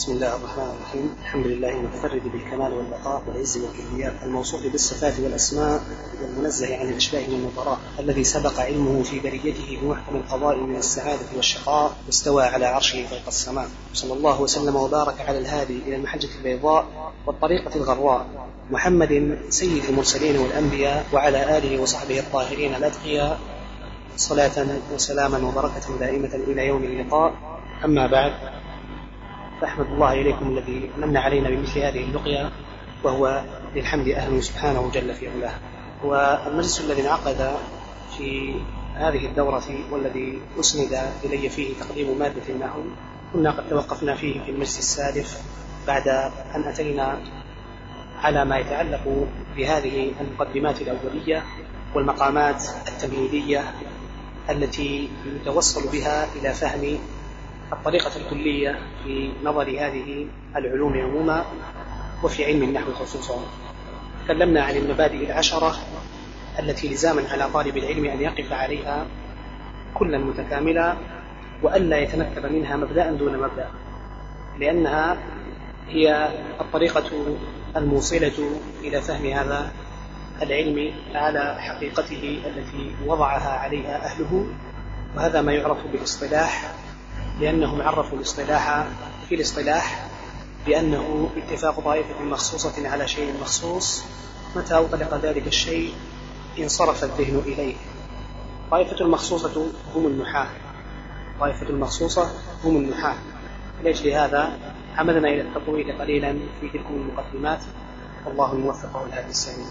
بسم الله الرحمن الرحيم. الحمد لله المتفرد بالكمال والبقاء والعز والكبرياء الموصوف بالصفات والأسماء والمنزه عن الأشباه والنظراء الذي سبق علمه في بريته بمحكم القضاء من السعادة والشقاء واستوى على عرشه فوق السماء. صلى الله وسلم وبارك على الهادي إلى المحجة البيضاء والطريقة الغراء. محمد سيد المرسلين والأنبياء وعلى آله وصحبه الطاهرين الأتقياء. صلاة وسلاما وبركة دائمة إلى يوم اللقاء. أما بعد فأحمد الله إليكم الذي من علينا بمثل هذه اللقيا وهو للحمد أهل سبحانه جل في علاه. والمجلس الذي انعقد في هذه الدورة والذي أسند إلي فيه تقديم مادة النحو كنا قد توقفنا فيه في المجلس السادس بعد أن أتينا على ما يتعلق بهذه المقدمات الأولية والمقامات التمهيدية التي يتوصل بها إلى فهم الطريقة الكلية في نظر هذه العلوم عموما وفي علم النحو خصوصا. تكلمنا عن المبادئ العشرة التي لزاما على طالب العلم أن يقف عليها كلا متكاملا وألا يتنكب منها مبدأ دون مبدأ لأنها هي الطريقة الموصلة إلى فهم هذا العلم على حقيقته التي وضعها عليها أهله وهذا ما يعرف بالاصطلاح لأنهم عرفوا الاصطلاح في الاصطلاح بأنه اتفاق طائفة مخصوصة على شيء مخصوص متى أطلق ذلك الشيء؟ انصرف الذهن إليه. طائفة المخصوصة هم النحاة. طائفة المخصوصة هم النحاة. لأجل هذا عمدنا إلى التطويل قليلا في تلك المقدمات. والله الموفق والهادي السميع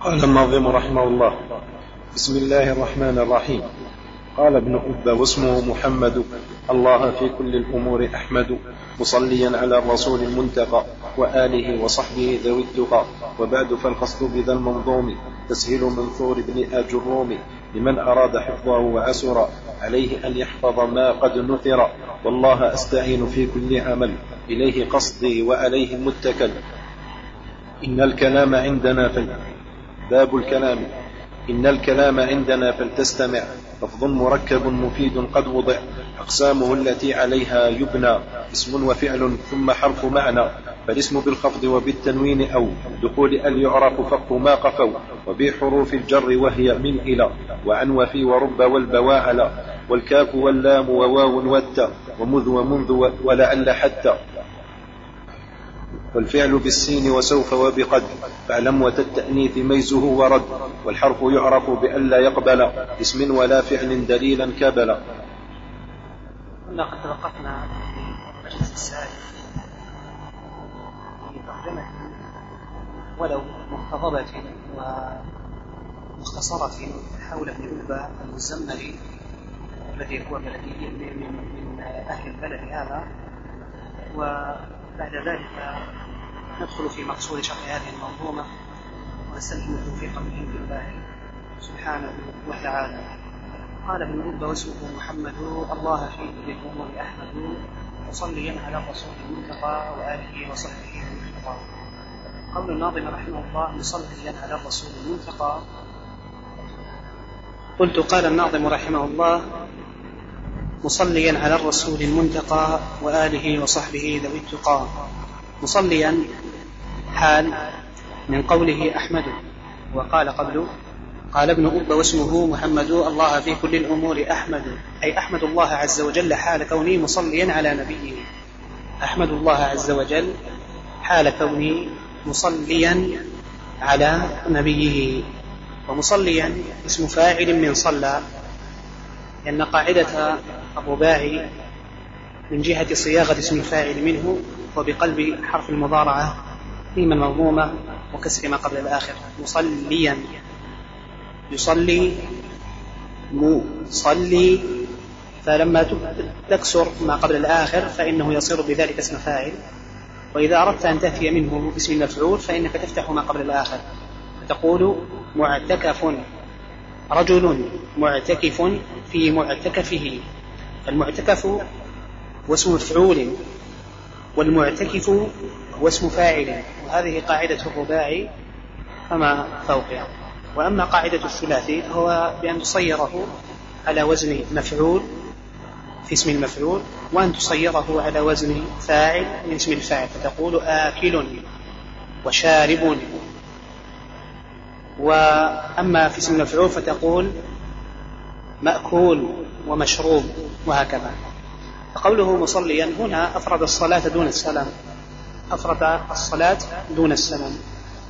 قال الناظم رحمه الله بسم الله الرحمن الرحيم. قال ابن أبا واسمه محمد. الله في كل الأمور أحمد. مصليا على الرسول المنتقى وآله وصحبه ذوي التقى. وبعد فالقصد بذا المنظوم. تسهيل منثور بن آج الروم لمن أراد حفظه وعسر. عليه أن يحفظ ما قد نثر. والله أستعين في كل عمل. إليه قصدي وعليه متكل. إن الكلام عندنا في باب الكلام. إن الكلام عندنا فلتستمع لفظ مركب مفيد قد وضع أقسامه التي عليها يبنى اسم وفعل ثم حرف معنى فالاسم بالخفض وبالتنوين أو دخول أل يعرف فق ما قفوا وبحروف الجر وهي من إلى وعن وفي ورب والبواعل والكاف واللام وواو والتاء ومذ ومنذ ولعل حتى. والفعل بالسين وسوف وبقد فاعلم وتالتأنيث ميزه ورد والحرف يعرف بأن لا يقبل اسم ولا فعل دليلا كبلا كنا قد في المجلس السادس في ترجمة ولو مقتضبة ومختصرة حول ابن ألبى المزمري الذي هو بلدي من أهل البلد هذا وبعد ذلك ندخل في مقصود شرح هذه المنظومة ونستلهم التوفيق من عند الله سبحانه وتعالى. قال ابن رب واسمه محمد الله في كل الأمور احمد مصليا على الرسول المنتقى وآله وصحبه المنتقى قول الناظم رحمه الله مصليا على الرسول المنتقى. قلت قال الناظم رحمه الله مصليا على الرسول المنتقى وآله وصحبه ذوي التقى. مصليا حال من قوله أحمد. وقال قبل قال ابن أب واسمه محمد الله في كل الأمور أحمد. أي أحمد الله عز وجل حال كوني مصليا على نبيه. أحمد الله عز وجل حال كوني مصليا على نبيه. ومصليا اسم فاعل من صلى لأن قاعدة الرباعي من جهة صياغة اسم الفاعل منه وبقلب حرف المضارعة ميما مضمومة وكسر ما قبل الآخر. مصليا. يصلي مصلي. فلما تكسر ما قبل الآخر فإنه يصير بذلك اسم فاعل. وإذا أردت أن تأتي منه باسم المفعول فإنك تفتح ما قبل الآخر. فتقول معتكف. رجل معتكف في معتكفه. المعتكف هو اسم مفعول والمعتكف هو اسم فاعل. وهذه قاعدة الرباعي فما فوقها. وأما قاعدة الثلاثي هو بأن تصيره على وزن مفعول في اسم المفعول وأن تصيره على وزن فاعل من اسم الفاعل فتقول آكل وشارب. وأما في اسم المفعول فتقول مأكول. ومشروب وهكذا. قوله مصليا هنا أفرد الصلاة دون السلام. أفرد الصلاة دون السلام.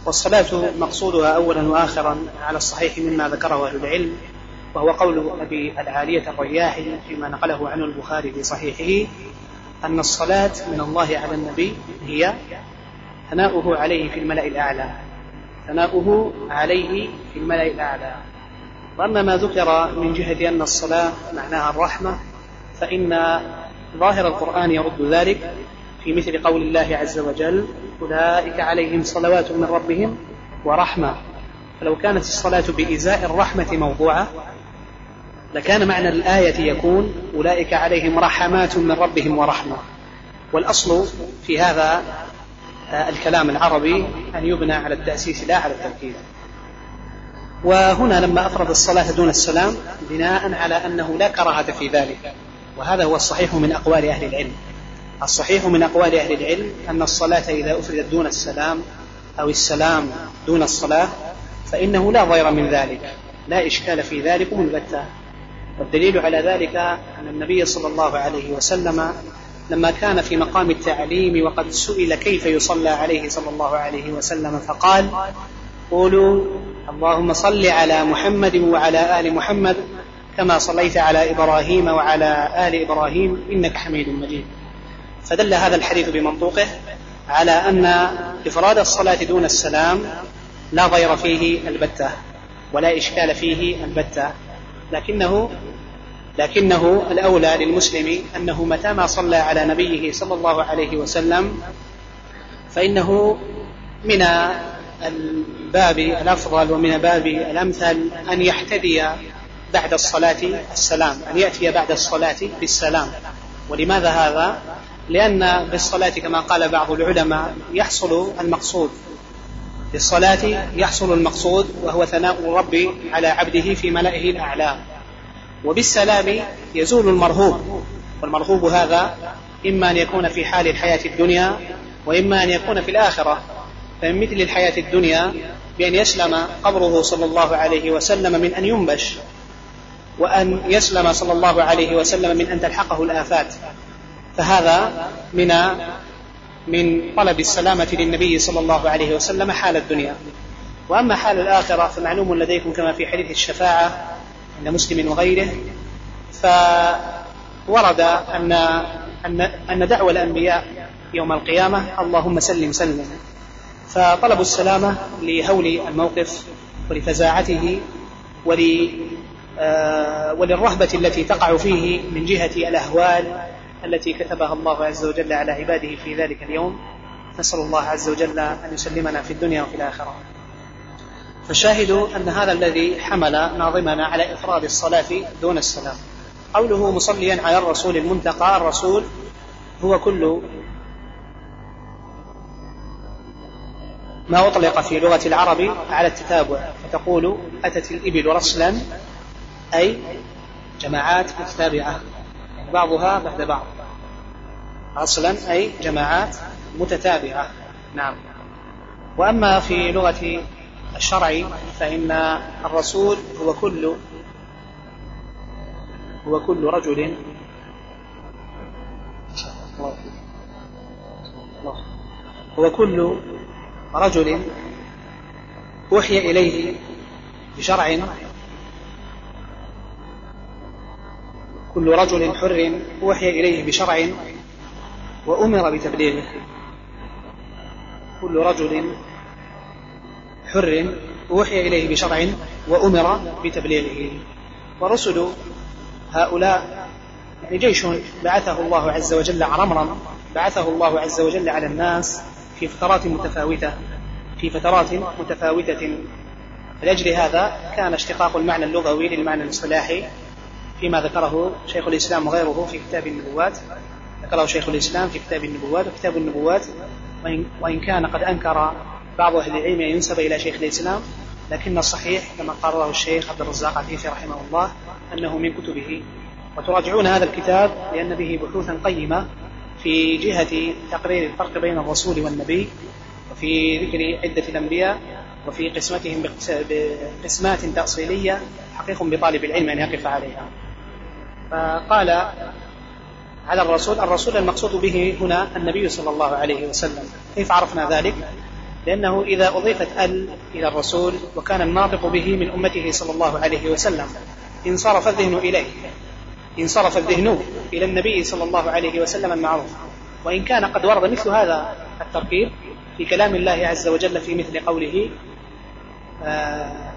والصلاة مقصودها أولا وآخرا على الصحيح مما ذكره أهل العلم وهو قول أبي العالية الرياحي فيما نقله عنه البخاري في صحيحه أن الصلاة من الله على النبي هي ثناؤه عليه في الملأ الأعلى. ثناؤه عليه في الملأ الأعلى. وأما ما ذكر من جهة أن الصلاة معناها الرحمة فإن ظاهر القرآن يرد ذلك في مثل قول الله عز وجل أولئك عليهم صلوات من ربهم ورحمة. فلو كانت الصلاة بإزاء الرحمة موضوعة لكان معنى الآية يكون أولئك عليهم رحمات من ربهم ورحمة. والأصل في هذا الكلام العربي أن يبنى على التأسيس لا على التركيب وهنا لما أفرد الصلاة دون السلام بناء على أنه لا كراهة في ذلك. وهذا هو الصحيح من أقوال أهل العلم. الصحيح من أقوال أهل العلم أن الصلاة إذا أفردت دون السلام أو السلام دون الصلاة فإنه لا ضير من ذلك لا إشكال في ذلك البتة والدليل على ذلك أن النبي صلى الله عليه وسلم لما كان في مقام التعليم وقد سئل كيف يصلى عليه صلى الله عليه وسلم فقال قولوا اللهم صل على محمد وعلى آل محمد كما صليت على إبراهيم وعلى آل إبراهيم إنك حميد مجيد. فدل هذا الحديث بمنطوقه على أن إفراد الصلاة دون السلام لا ضير فيه البتة ولا إشكال فيه البتة. لكنه لكنه الأولى للمسلم أنه متى ما صلى على نبيه صلى الله عليه وسلم فإنه من الباب الأفضل ومن باب الأمثل أن يحتدي بعد الصلاة السلام أن يأتي بعد الصلاة بالسلام. ولماذا هذا؟ لأن بالصلاة كما قال بعض العلماء يحصل المقصود. بالصلاة يحصل المقصود وهو ثناء الرب على عبده في ملئه الأعلى. وبالسلام يزول المرهوب. والمرهوب هذا إما أن يكون في حال الحياة الدنيا وإما أن يكون في الآخرة. فمن مثل الحياة الدنيا بأن يسلم قبره صلى الله عليه وسلم من أن ينبش وأن يسلم صلى الله عليه وسلم من أن تلحقه الآفات. فهذا من من طلب السلامة للنبي صلى الله عليه وسلم حال الدنيا. وأما حال الآخرة فمعلوم لديكم كما في حديث الشفاعة عند مسلم وغيره فورد أن أن أن دعوة الأنبياء يوم القيامة اللهم سلم سلم. فطلبوا السلامة لهول الموقف ولفزاعته ول آه، وللرهبة التي تقع فيه من جهة الأهوال التي كتبها الله عز وجل على عباده في ذلك اليوم. نسأل الله عز وجل أن يسلمنا في الدنيا وفي الآخرة. فالشاهد أن هذا الذي حمل ناظمنا على إفراد الصلاة دون السلام. قوله مصليا على الرسول المنتقى الرسول هو كل ما أطلق في لغة العرب على التتابع فتقول أتت الإبل رسلا أي جماعات متتابعة بعضها بعد بعض. رسلا أي جماعات متتابعة. نعم. وأما في لغة الشرعي فإن الرسول هو كل هو كل رجل. هو كل رجل أوحي إليه بشرع كل رجل حر أوحي إليه بشرع وأمر بتبليغه. كل رجل حر أوحي إليه بشرع وأمر بتبليغه. ورسل هؤلاء يعني جيش بعثه الله عز وجل عرمرا بعثه الله عز وجل على الناس في فترات متفاوتة في فترات متفاوتة. لأجل هذا كان اشتقاق المعنى اللغوي للمعنى الاصطلاحي فيما ذكره شيخ الإسلام وغيره في كتاب النبوات. ذكره شيخ الإسلام في كتاب النبوات وكتاب النبوات وإن كان قد أنكر بعض أهل العلم ينسب إلى شيخ الإسلام لكن الصحيح كما قرره الشيخ عبد الرزاق عفيفي رحمه الله أنه من كتبه. وتراجعون هذا الكتاب لأن به بحوثا قيمة في جهة تقرير الفرق بين الرسول والنبي وفي ذكر عدة الأنبياء وفي قسمتهم بقسمات تأصيلية حقيق بطالب العلم أن يقف عليها. فقال على الرسول الرسول المقصود به هنا النبي صلى الله عليه وسلم. كيف عرفنا ذلك؟ لأنه إذا أضيفت ال إلى الرسول وكان الناطق به من أمته صلى الله عليه وسلم انصرف الذهن إليه. انصرف الذهن إلى النبي صلى الله عليه وسلم المعروف. وإن كان قد ورد مثل هذا التركيب في كلام الله عز وجل في مثل قوله آه،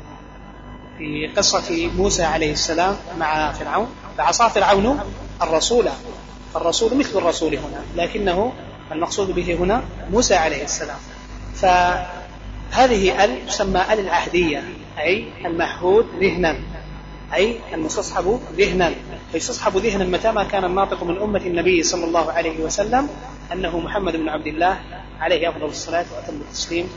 في قصة موسى عليه السلام مع فرعون فعصى فرعون الرسول فالرسول مثل الرسول هنا لكنه المقصود به هنا موسى عليه السلام. فهذه ال تسمى ال العهدية أي المحهود ذهنا أي المستصحب ذهنا. فيستصحب ذهنا متى ما كان الناطق من أمة النبي صلى الله عليه وسلم أنه محمد بن عبد الله عليه أفضل الصلاة وأتم التسليم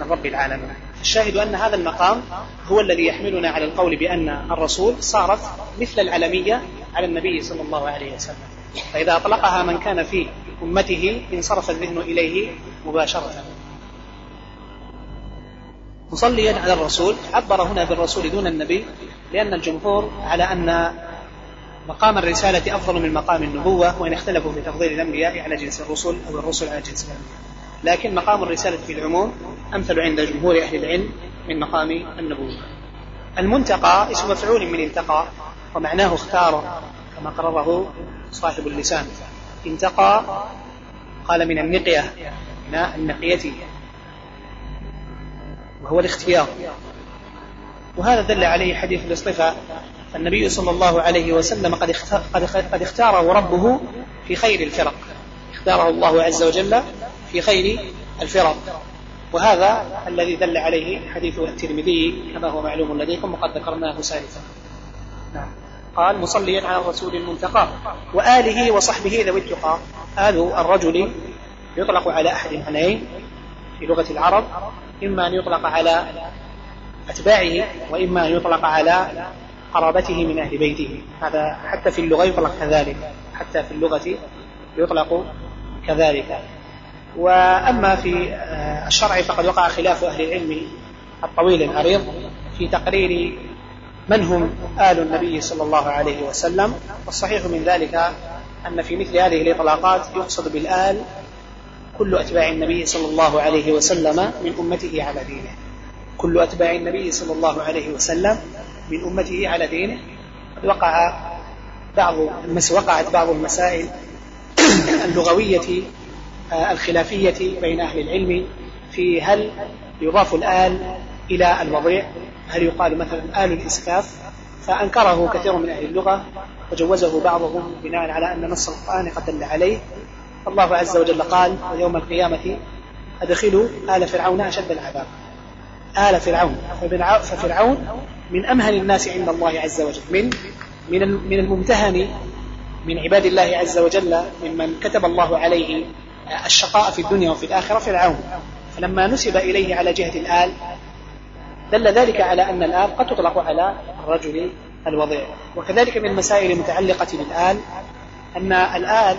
من رب العالمين. الشاهد أن هذا المقام هو الذي يحملنا على القول بأن الرسول صارت مثل العلمية على النبي صلى الله عليه وسلم. فإذا أطلقها من كان في أمته انصرف الذهن إليه مباشرة. مصليا على الرسول عبر هنا بالرسول دون النبي لأن الجمهور على أن مقام الرسالة أفضل من مقام النبوة وإن اختلفوا في تفضيل الأنبياء على جنس الرسل أو الرسل على جنس الأنبياء. لكن مقام الرسالة في العموم أمثل عند جمهور أهل العلم من مقام النبوة. المنتقى اسم مفعول من انتقى ومعناه اختار كما قرره صاحب اللسان. انتقى قال من النقية من النقية. وهو الاختيار. وهذا دل عليه حديث الاصطفاء النبي صلى الله عليه وسلم قد قد اختاره ربه في خير الفرق. اختاره الله عز وجل في خير الفرق. وهذا الذي دل عليه حديث الترمذي كما هو معلوم لديكم وقد ذكرناه سالفا نعم. قال مصليا على الرسول المنتقى وآله وصحبه ذوي التقى. آل الرجل يطلق على أحد معنيين في لغة العرب إما أن يطلق على أتباعه وإما أن يطلق على قرابته من أهل بيته. هذا حتى في اللغة يطلق كذلك. حتى في اللغة يطلق كذلك. وأما في آه، الشرع فقد وقع خلاف أهل العلم الطويل العريض في تقرير من هم آل النبي صلى الله عليه وسلم. والصحيح من ذلك أن في مثل هذه الإطلاقات يقصد بالآل كل أتباع النبي صلى الله عليه وسلم من أمته على دينه. كل أتباع النبي صلى الله عليه وسلم من أمته على دينه قد وقع بعض وقعت بعض المسائل اللغوية آه، الخلافية بين أهل العلم في هل يضاف الآل إلى الوضيع؟ هل يقال مثلا آل الإسكاف؟ فأنكره كثير من أهل اللغة وجوزه بعضهم بناء على أن نص القرآن قد دل عليه. الله عز وجل قال ويوم القيامة أدخلوا آل فرعون أشد العذاب. آل فرعون ففرعون من أمهن الناس عند الله عز وجل. من من من الممتهن من عباد الله عز وجل ممن كتب الله عليه الشقاء في الدنيا وفي الآخرة فرعون. فلما نسب إليه على جهة الآل دل ذلك على أن الآل قد تطلق على الرجل الوضيع. وكذلك من المسائل المتعلقة بالآل أن الآل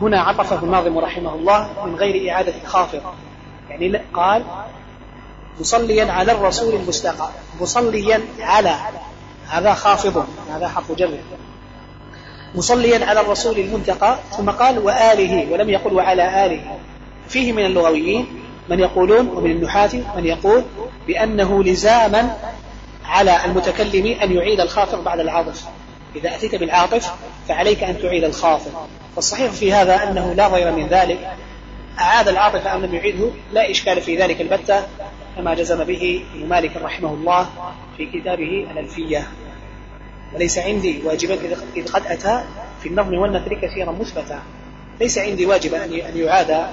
هنا عطفه الناظم رحمه الله من غير إعادة خافض يعني قال مصليا على الرسول المستقى. مصليا على هذا خافض هذا حرف جر مصليا على الرسول المنتقى ثم قال وآله ولم يقل وعلى آله. فيه من اللغويين من يقولون ومن النحاة من يقول بأنه لزاما على المتكلم أن يعيد الخافض بعد العاطف. إذا أتيت بالعاطف فعليك أن تعيد الخافض والصحيح في هذا أنه لا ضير من ذلك. أعاد العاطف أم لم يعيده؟ لا إشكال في ذلك البتة. كما جزم به ابن مالك رحمه الله في كتابه الألفية. وليس عندي واجبا إذ قد أتى في النظم والنثر كثيرا مثبتا. ليس عندي واجبا أن يعاد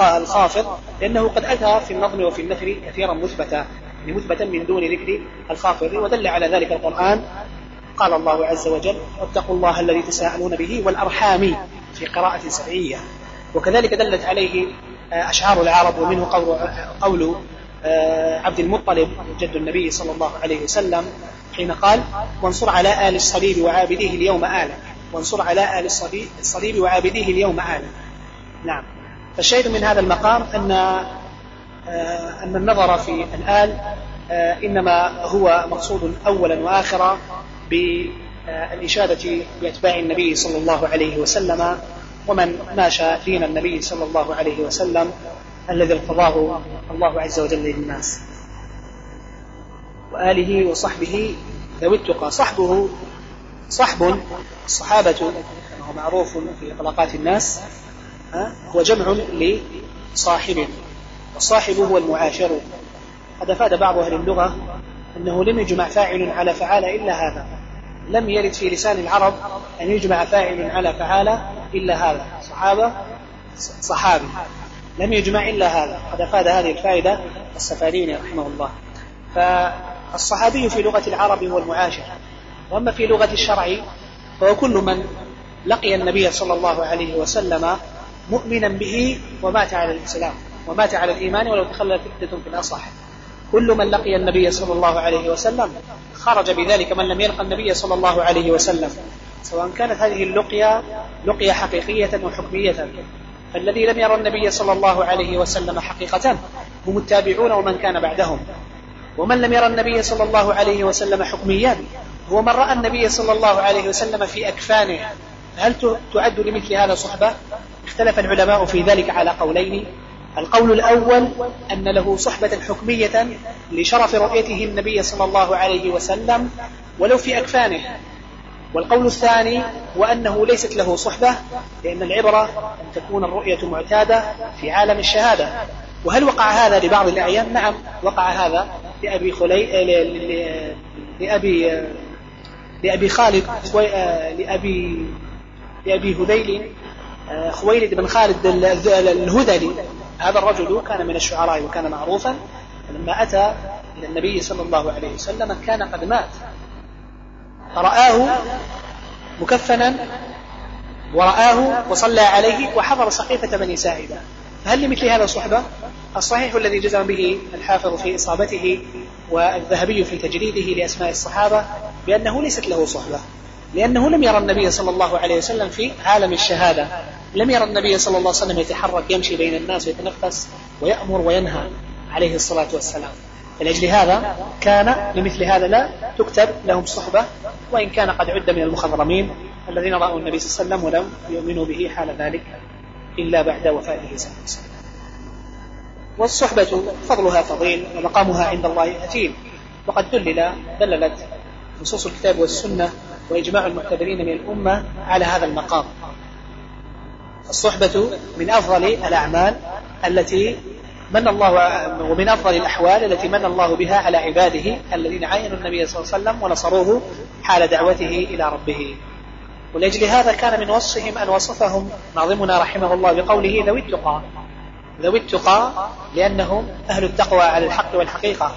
الخافض لأنه قد أتى في النظم وفي النثر كثيرا مثبتا يعني مثبتا من دون ذكر الخافض. ودل على ذلك القرآن. قال الله عز وجل واتقوا الله الذي تساءلون به والأرحام في قراءة سبعية. وكذلك دلت عليه آه، أشعار العرب ومنه قول, قول عبد المطلب جد النبي صلى الله عليه وسلم حين قال وانصر على آل الصليب وعابديه اليوم آلا وانصر على آل الصليب وعابديه اليوم آلا نعم. فالشاهد من هذا المقام أن آه، أن النظر في الآل آه، إنما هو مقصود أولا وآخرا بالإشادة بأتباع النبي صلى الله عليه وسلم ومن ماشى دين النبي صلى الله عليه وسلم الذي ارتضاه الله عز وجل للناس. وآله وصحبه ذوي التقى. صحبه صحب الصحابة كما هو معروف في إطلاقات الناس هو جمع لصاحب والصاحب هو المعاشر. قد أفاد بعض أهل اللغة أنه لم يجمع فاعل على فعال إلا هذا. لم يرد في لسان العرب أن يجمع فاعل على فعال إلا هذا. صحابة صحابي. لم يجمع إلا هذا. قد أفاد هذه الفائدة السفاريني رحمه الله. فالصحابي في لغة العرب هو المعاشر. وأما في لغة الشرع فهو كل من لقي النبي صلى الله عليه وسلم مؤمنا به ومات على الإسلام ومات على الإيمان ولو تخلت ردة في الأصح. كل من لقي النبي صلى الله عليه وسلم خرج بذلك من لم يلقى النبي صلى الله عليه وسلم. سواء كانت هذه اللقيا لقيا حقيقية وحكمية فالذي لم يرى النبي صلى الله عليه وسلم حقيقة هم التابعون ومن كان بعدهم. ومن لم يرى النبي صلى الله عليه وسلم حكميا هو من رأى النبي صلى الله عليه وسلم في أكفانه هل تعد لمثل هذا صحبة؟ اختلف العلماء في ذلك على قولين. القول الأول أن له صحبة حكمية لشرف رؤيته النبي صلى الله عليه وسلم ولو في أكفانه. والقول الثاني وأنه ليست له صحبة لأن العبرة أن تكون الرؤية معتادة في عالم الشهادة. وهل وقع هذا لبعض الأعيان؟ نعم وقع هذا لأبي خلي لأبي لأبي خالد لأبي لأبي هذيل خويلد بن خالد الهذلي. هذا الرجل كان من الشعراء وكان معروفا لما أتى إلى النبي صلى الله عليه وسلم كان قد مات. فرآه مكفنا ورآه وصلى عليه وحضر سقيفة بني ساعدة هل لمثل هذا صحبة؟ الصحيح الذي جزم به الحافظ في إصابته والذهبي في تجريده لأسماء الصحابة بأنه ليست له صحبة. لأنه لم يرى النبي صلى الله عليه وسلم في عالم الشهادة. لم يرى النبي صلى الله عليه وسلم يتحرك يمشي بين الناس ويتنفس ويأمر وينهى عليه الصلاة والسلام. لأجل هذا كان لمثل هذا لا تكتب لهم صحبة وإن كان قد عد من المخضرمين الذين رأوا النبي صلى الله عليه وسلم ولم يؤمنوا به حال ذلك إلا بعد وفاته وسلم. والصحبة فضلها فضيل ومقامها عند الله أتيم وقد دلل دللت نصوص الكتاب والسنة وإجماع المعتبرين من الأمة على هذا المقام. الصحبة من أفضل الأعمال التي من الله ومن أفضل الأحوال التي من الله بها على عباده الذين عاينوا النبي صلى الله عليه وسلم ونصروه حال دعوته إلى ربه. ولأجل هذا كان من وصفهم أن وصفهم ناظمنا رحمه الله بقوله ذوي التقى. ذوي التقى لأنهم أهل التقوى على الحق والحقيقة.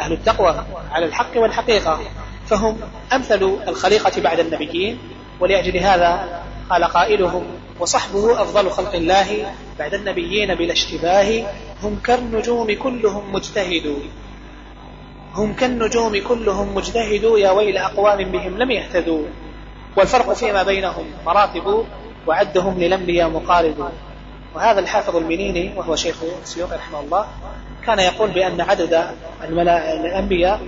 أهل التقوى على الحق والحقيقة. فهم أمثل الخليقة بعد النبيين. ولأجل هذا قال قائلهم وصحبه أفضل خلق الله بعد النبيين بلا اشتباه. هم كالنجوم كلهم مجتهدوا هم كالنجوم كلهم مجتهدوا يا ويل أقوام بهم لم يهتدوا والفرق فيما بينهم مراتب وعدهم للأنبياء مقارب. وهذا الحافظ المنيني وهو شيخ السيوطي رحمه الله كان يقول بأن عدد الأنبياء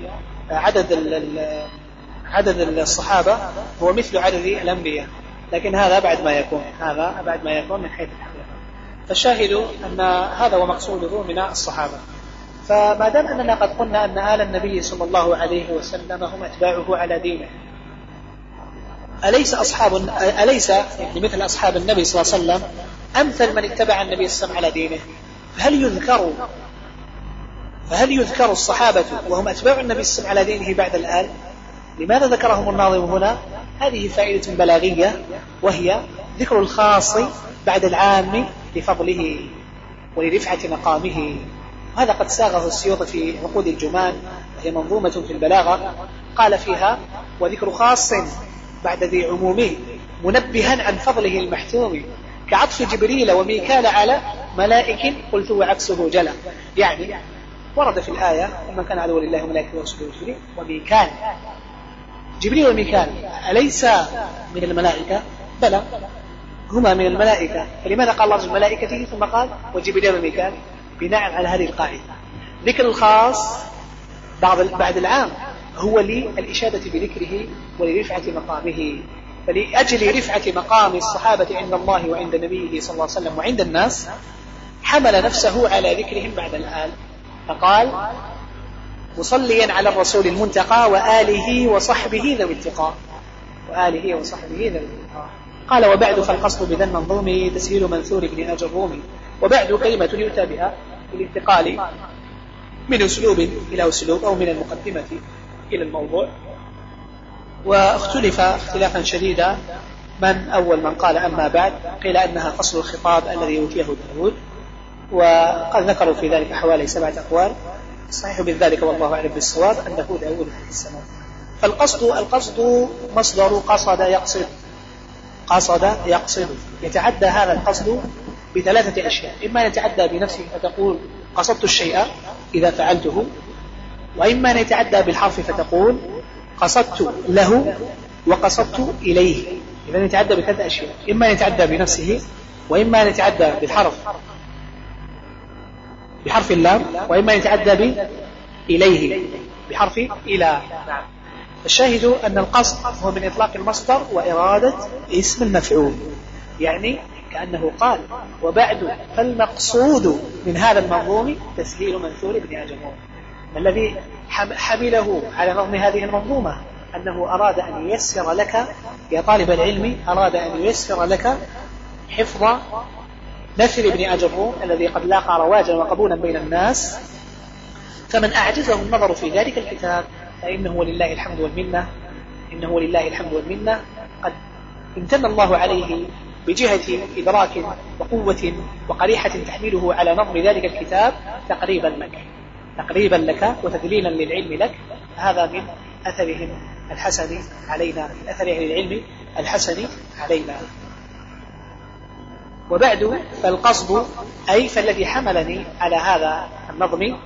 عدد عدد الصحابة هو مثل عدد الأنبياء. لكن هذا أبعد ما يكون هذا أبعد ما يكون من حيث الحقيقة. فالشاهد أن هذا هو مقصوده من الصحابة. فما دام أننا قد قلنا أن آل النبي صلى الله عليه وسلم هم أتباعه على دينه أليس أصحاب أليس يعني مثل أصحاب النبي صلى الله عليه وسلم أمثل من اتبع النبي صلى الله عليه وسلم على دينه؟ فهل يذكر فهل يذكر الصحابة وهم أتباع النبي صلى الله عليه وسلم على دينه بعد الآن لماذا ذكرهم الناظم هنا؟ هذه فائدة بلاغية وهي ذكر الخاص بعد العام لفضله ولرفعة مقامه. وهذا قد ساغه السيوط في عقود الجمان وهي منظومة في البلاغة. قال فيها وذكر خاص بعد ذي عمومه منبها عن فضله المحتوم كعطف جبريل وميكال على ملائك. قلت وعكسه جلا يعني ورد في الآية ومن كان عدوا لله وملائكته جبريل وميكال جبريل وميكال أليس من الملائكة؟ بلى. هما من الملائكة. فلماذا قال الله الملائكة ثم قال وجبريل وميكال بناء على هذه القاعدة. ذكر الخاص بعد بعد العام. هو للإشادة بذكره ولرفعة مقامه. فلأجل رفعة مقام الصحابة عند الله وعند نبيه صلى الله عليه وسلم وعند الناس حمل نفسه على ذكرهم بعد الآل فقال مصليا على الرسول المنتقى وآله وصحبه ذوي التقاء وآله وصحبه ذوي التقاء قال وبعد فالقصد بذا المنظوم تسهيل منثور ابن أجر الرومي. وبعد كلمة يؤتى بها بالانتقال من أسلوب إلى أسلوب أو من المقدمة إلى الموضوع. واختلف اختلافا شديدا من أول من قال أما بعد. قيل أنها فصل الخطاب الذي يؤتيه داود وقد ذكروا في ذلك حوالي سبعة أقوال. الصحيح من ذلك والله أعلم بالصواب أنه داود عليه السلام فالقصد القصد مصدر قصد يقصد قصد يقصد. يتعدى هذا القصد بثلاثة أشياء. إما يتعدى بنفسه فتقول قصدت الشيء إذا فعلته وإما أن يتعدى بالحرف فتقول قصدت له وقصدت إليه. إذا يتعدى بثلاث أشياء. إما أن يتعدى بنفسه وإما أن يتعدى بالحرف. بحرف اللام وإما يتعدى ب إليه بحرف إلى. نعم الشاهد أن القصد هو من إطلاق المصدر وإرادة اسم المفعول يعني كأنه قال وبعد فالمقصود من هذا المنظوم تسهيل منثور ابن أجمون. الذي حمله على نظم هذه المنظومة أنه أراد أن ييسر لك يا طالب العلم أراد أن ييسر لك حفظ نثر ابن أجروم الذي قد لاقى رواجا وقبولا بين الناس. فمن أعجزه النظر في ذلك الكتاب فإنه ولله الحمد والمنة. إنه ولله الحمد والمنة. قد امتن الله عليه بجهة إدراك وقوة وقريحة تحمله على نظم ذلك الكتاب تقريبا لك. تقريبا لك وتدليلا للعلم لك. هذا من أثرهم الحسن علينا من أثر أهل العلم الحسن علينا. وبعد فالقصد أي فالذي حملني على هذا النظم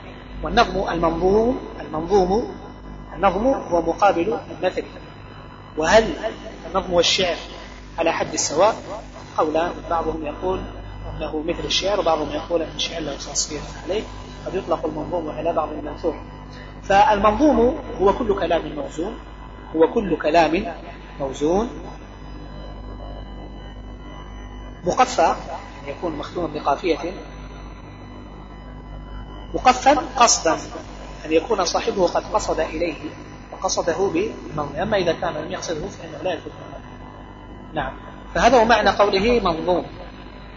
والنظم المنظوم المنظوم النظم هو مقابل المثل. وهل النظم والشعر على حد السواء؟ قولان بعضهم يقول أنه مثل الشعر وبعضهم يقول أن الشعر لا تصير عليه قد يطلق المنظوم على بعض المنثور. فالمنظوم هو كل كلام موزون هو كل كلام موزون مقفى يكون مختوما بقافية. مقفى قصدا أن يكون صاحبه قد قصد إليه وقصده بالمنظوم أما إذا كان لم يقصده فإنه لا يكون نعم. فهذا هو معنى قوله منظوم.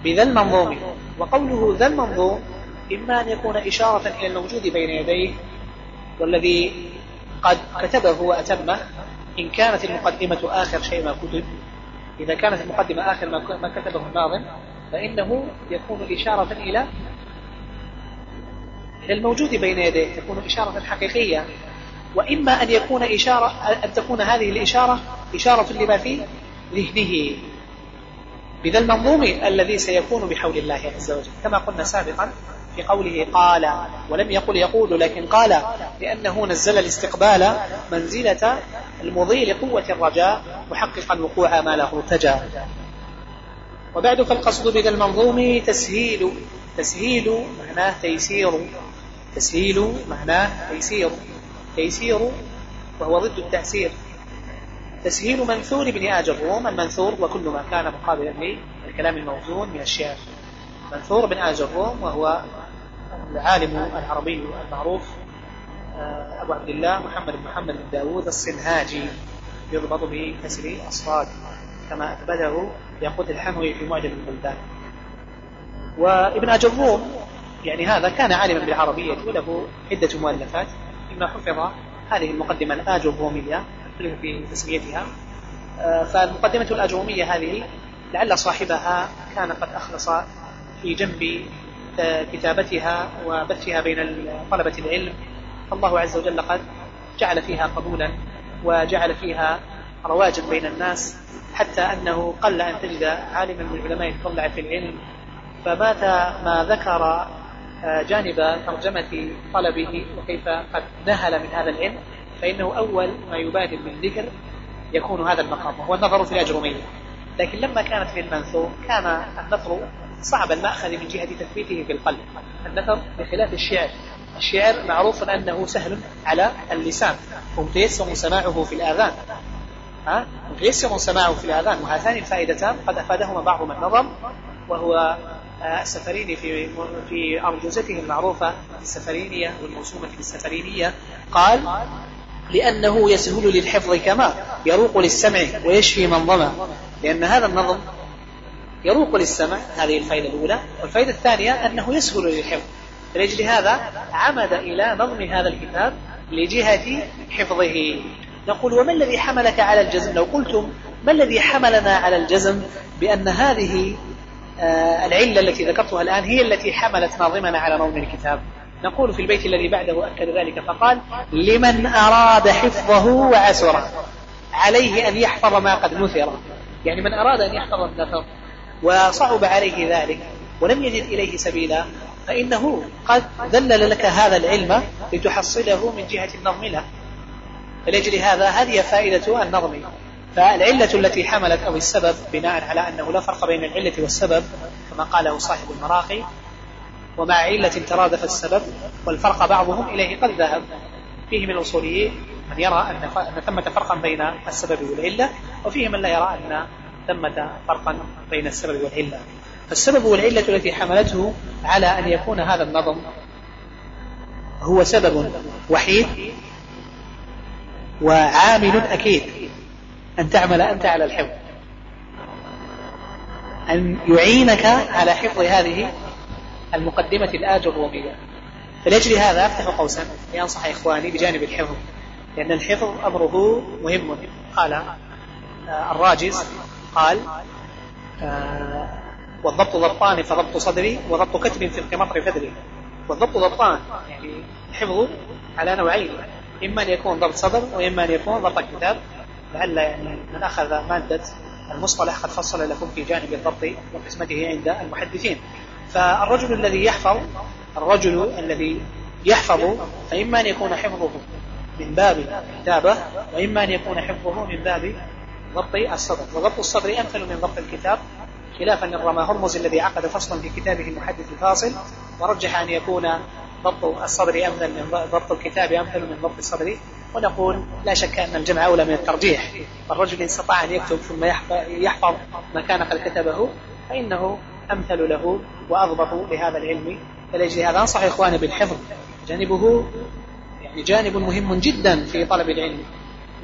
بذا المنظوم وقوله ذا المنظوم إما أن يكون إشارة إلى الموجود بين يديه والذي قد كتبه وأتمه. إن كانت المقدمة آخر شيء ما كتب. إذا كانت المقدمة آخر ما كتبه الناظم فإنه يكون إشارة إلى الموجود بين يديه تكون إشارة حقيقية. وإما أن يكون إشارة أن تكون هذه الإشارة إشارة لما في ذهنه بذا المنظوم الذي سيكون بحول الله عز وجل. كما قلنا سابقا في قوله قال ولم يقل يقول لكن قال لأنه نزل الاستقبال منزلة المضي لقوة الرجاء محققا وقوع ما له ارتجى وبعد فالقصد بذا المنظوم تسهيل تسهيل معناه تيسير تسهيل معناه تيسير تيسير وهو ضد التأسير. تسهيل منثور ابن آج الروم المنثور وكل ما كان مقابلا للكلام الموزون من الشعر. منثور بن آج الروم وهو العالم العربي المعروف آه، أبو عبد الله محمد بن محمد بن داود الصنهاجي يضبط بكسر أصفاد كما أثبته يقود الحموي في معجم البلدان. وابن أجروم يعني هذا كان عالما بالعربية وله عدة مؤلفات مما حفظ هذه المقدمة الآجرومية اختلف في تسميتها. آه، فالمقدمة الأجرومية هذه لعل صاحبها كان قد أخلص في جنب كتابتها وبثها بين طلبة العلم. فالله عز وجل قد جعل فيها قبولا وجعل فيها رواجا بين الناس حتى أنه قل أن تجد عالما من العلماء يطلع في العلم. فمات ما ذكر آه، جانب ترجمة طلبه وكيف قد نهل من هذا العلم فإنه أول ما يبادر بالذكر يكون هذا المقام وهو النظر في الأجرمية لكن لما كانت في المنثور كان النثر صعب المأخذ من جهة تثبيته في القلب. النثر بخلاف الشعر. الشعر معروف أنه سهل على اللسان. ومتيسر سماعه في الآذان. ها؟ متيسر سماعه في الآذان. وهاتان الفائدتان قد أفادهما بعض من نظم وهو آه، السفريني في في أرجوزته المعروفة السفرينية والموسومة بالسفرينية قال لأنه يسهل للحفظ كما يروق للسمع ويشفي من ظما لأن هذا النظم يروق للسمع هذه الفائدة الأولى. والفائدة الثانية أنه يسهل للحفظ. لأجل هذا عمد إلى نظم هذا الكتاب لجهة حفظه. نقول وما الذي حملك على الجزم؟ لو قلتم ما الذي حملنا على الجزم بأن هذه آه، العلة التي ذكرتها الآن هي التي حملت ناظمنا على نظم الكتاب؟ نقول في البيت الذي بعده أكد ذلك فقال لمن أراد حفظه وعسره عليه أن يحفظ ما قد نثر. يعني من أراد أن يحفظ النثر وصعب عليه ذلك ولم يجد إليه سبيلا فإنه قد ذلل لك هذا العلم لتحصله من جهة النظم له. فلأجل هذا هذه فائدة النظم. فالعلة التي حملت أو السبب بناء على أنه لا فرق بين العلة والسبب كما قاله صاحب المراقي ومع علة ترادف السبب والفرق بعضهم إليه قد ذهب. فيه من الأصوليين من يرى أن ثمة فرقا بين السبب والعلة وفيه من لا يرى أن ثمة فرقا بين السبب والعلة. فالسبب والعلة التي حملته على أن يكون هذا النظم هو سبب وحيد وعامل أكيد أن تعمل أنت على الحفظ. أن يعينك على حفظ هذه المقدمة الآجر الرومية فلأجل هذا أفتح قوسا لأنصح إخواني بجانب الحفظ لأن الحفظ أمره مهم قال الراجز قال آه، والضبط ضبطان فضبط صدري وضبط كتب في القمطر فدري والضبط ضبطان يعني الحفظ على نوعين إما أن يكون ضبط صدر وإما أن يكون ضبط كتاب. لعل يعني من أخذ مادة المصطلح قد فصل لكم في جانب الضبط وقسمته عند المحدثين. فالرجل الذي يحفظ الرجل الذي يحفظ فإما أن يكون حفظه من باب كتابة وإما أن يكون حفظه من باب ضبط الصدر. وضبط الصدر أمثل من ضبط الكتاب خلافا للرمى هرمز الذي عقد فصلا في كتابه المحدث الفاصل. ورجح أن يكون ضبط الصدر أمثل من ضبط الكتاب أمثل من ضبط الصدر. ونقول لا شك أن الجمع أولى من الترجيح. فالرجل إن استطاع أن يكتب ثم يحفظ ما كان قد كتبه فإنه أمثل له وأضبط لهذا العلم. فلأجل هذا أنصح إخواني بالحفظ. جانبه يعني جانب مهم جدا في طلب العلم.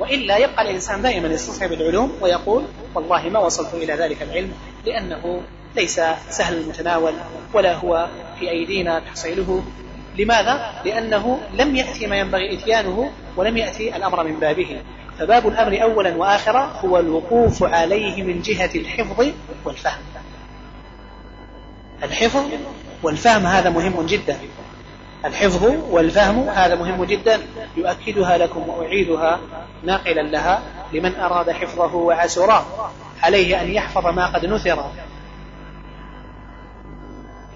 وإلا يبقى الإنسان دائما يستصحب العلوم ويقول والله ما وصلت إلى ذلك العلم لأنه ليس سهل المتناول ولا هو في أيدينا تحصيله. لماذا؟ لأنه لم يأتي ما ينبغي إتيانه ولم يأتي الأمر من بابه. فباب الأمر أولا وآخرا هو الوقوف عليه من جهة الحفظ والفهم. الحفظ والفهم هذا مهم جدا. الحفظ والفهم هذا مهم جدا. يؤكدها لكم وأعيدها ناقلا لها لمن أراد حفظه وعسره عليه أن يحفظ ما قد نثر.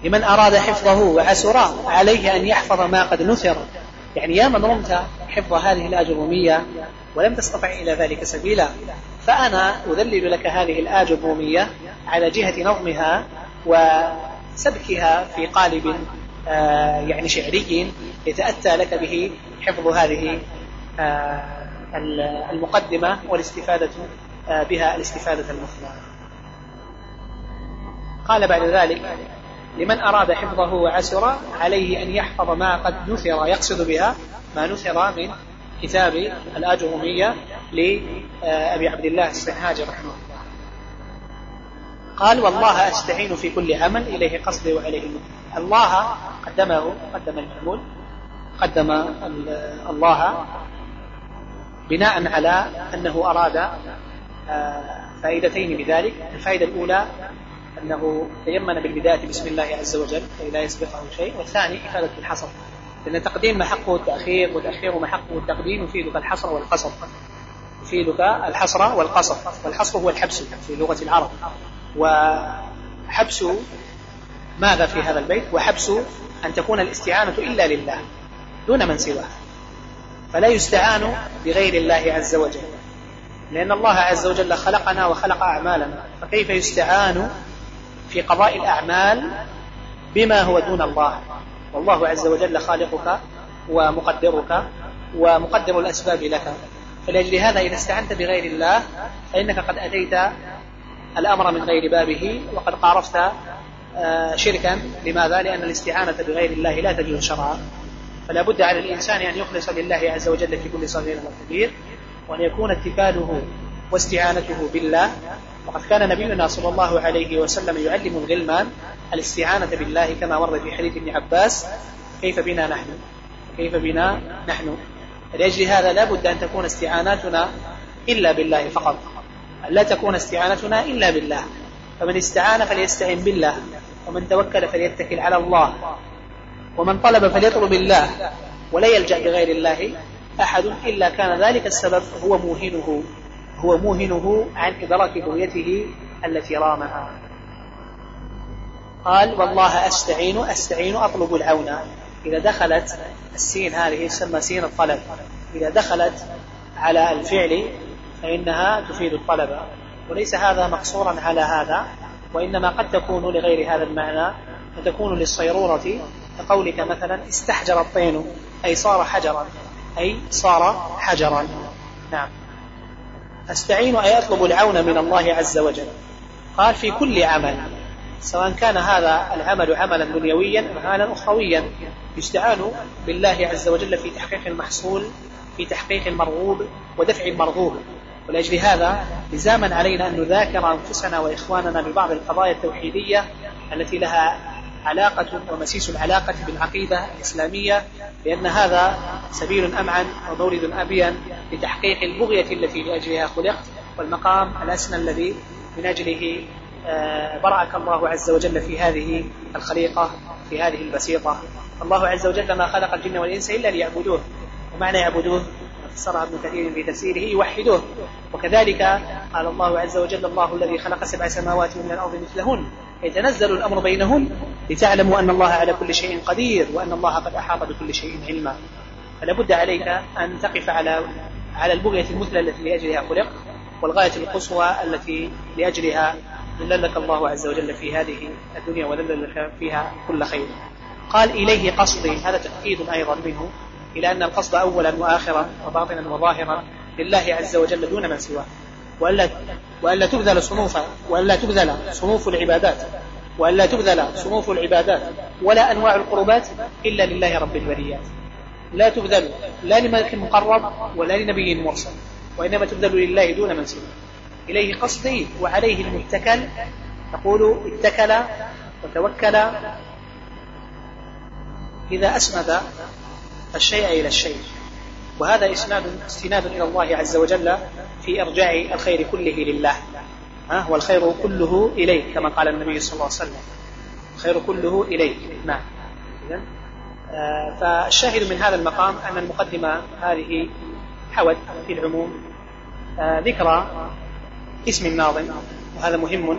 لمن أراد حفظه وعسره عليه أن يحفظ ما قد نثر. يعني يا من رمت حفظ هذه الآجرومية ولم تستطع إلى ذلك سبيلا فأنا أذلل لك هذه الآجرومية على جهة نظمها وسبكها في قالب يعني شعري يتأتى لك به حفظ هذه آه، المقدمة والاستفادة آه، بها الاستفادة المثلى قال بعد ذلك لمن أراد حفظه وعسر عليه أن يحفظ ما قد نثر. يقصد بها ما نثر من كتاب الأجرمية لأبي عبد الله السنهاجي رحمه الله. قال والله أستعين في كل عمل إليه قصدي وعليه الله قدمه قدم المعمول قدم الله بناء على أنه أراد آه، فائدتين بذلك. الفائدة الأولى أنه تيمن بالبداية بسم الله عز وجل كي لا يسبقه شيء. والثاني إفادة الحصر لأن التقديم محقه التأخير والتأخير محقه التقديم يفيدك الحصر والقصر. يفيدك الحصر والقصر. والحصر هو الحبس في لغة العرب. وحبس ماذا في هذا البيت؟ وحبس أن تكون الاستعانة إلا لله دون من سواه. فلا يستعان بغير الله عز وجل لأن الله عز وجل خلقنا وخلق أعمالنا. فكيف يستعان في قضاء الأعمال بما هو دون الله؟ والله عز وجل خالقك ومقدرك ومقدر الأسباب لك. فلأجل هذا إذا استعنت بغير الله فإنك قد أتيت الأمر من غير بابه وقد قارفت آه، شركا. لماذا؟ لأن الاستعانة بغير الله لا تجوز شرعا. فلا بد على الإنسان أن يخلص لله عز وجل في كل صغير وكبير وأن يكون اتكاله واستعانته بالله. وقد كان نبينا صلى الله عليه وسلم يعلم الغلمان الاستعانة بالله كما ورد في حديث ابن عباس كيف بنا نحن؟ كيف بنا نحن؟ لأجل هذا لا بد أن تكون استعاناتنا إلا بالله فقط. لا تكون استعانتنا إلا بالله. فمن استعان فليستعن بالله ومن توكل فليتكل على الله ومن طلب فليطلب الله ولا يلجأ بغير الله أحد إلا كان ذلك السبب هو موهنه هو موهنه عن إدراك بغيته التي رامها. قال والله أستعين أستعين أطلب العون. إذا دخلت السين هذه تسمى سين الطلب. إذا دخلت على الفعل فإنها تفيد الطلب. وليس هذا مقصورا على هذا وإنما قد تكون لغير هذا المعنى فتكون للصيرورة كقولك مثلا استحجر الطين أي صار حجرا أي صار حجرا. نعم. أستعين أي أطلب العون من الله عز وجل. قال في كل عمل سواء كان هذا العمل عملا دنيويا أم عملا أخرويا يستعان بالله عز وجل في تحقيق المحصول في تحقيق المرغوب ودفع المرغوب. ولأجل هذا لزاما علينا أن نذاكر أنفسنا وإخواننا ببعض القضايا التوحيدية التي لها علاقة ومسيس العلاقة بالعقيدة الإسلامية لأن هذا سبيل أمعن ومورد أبين لتحقيق البغية التي لأجلها خلقت والمقام الأسنى الذي من أجله آه، برأك الله عز وجل في هذه الخليقة في هذه البسيطة. الله عز وجل ما خلق الجن والإنس إلا ليعبدوه. ومعنى يعبدوه؟ فسرها ابن كثير في تفسيره يوحدوه. وكذلك قال الله عز وجل الله الذي خلق سبع سماوات من الأرض مثلهن. يتنزل الأمر بينهن لتعلموا أن الله على كل شيء قدير وأن الله قد أحاط بكل شيء علما. فلا بد عليك أن تقف على على البغية المثلى التي لأجلها خلق والغاية القصوى التي لأجلها ذللك الله عز وجل في هذه الدنيا وذللك فيها كل خير. قال إليه قصدي هذا تأكيد أيضا منه. إلى أن القصد أولا وآخرا وباطنا وظاهرا لله عز وجل دون من سواه. وألا وألا تبذل صنوف وألا تبذل صنوف العبادات. وألا تبذل صنوف العبادات. ولا أنواع القربات إلا لله رب البريات لا تبذل لا لملك مقرب ولا لنبي مرسل. وإنما تبذل لله دون من سواه. إليه قصدي وعليه المتكل. تقول اتكل وتوكل. إذا أسند الشيء إلى الشيء. وهذا إسناد استناد إلى الله عز وجل في إرجاع الخير كله لله. ها؟ والخير كله إليك كما قال النبي صلى الله عليه وسلم. الخير كله إليك. نعم. آه فالشاهد من هذا المقام أن المقدمة هذه حوت في العموم. آه ذكر اسم الناظم وهذا مهم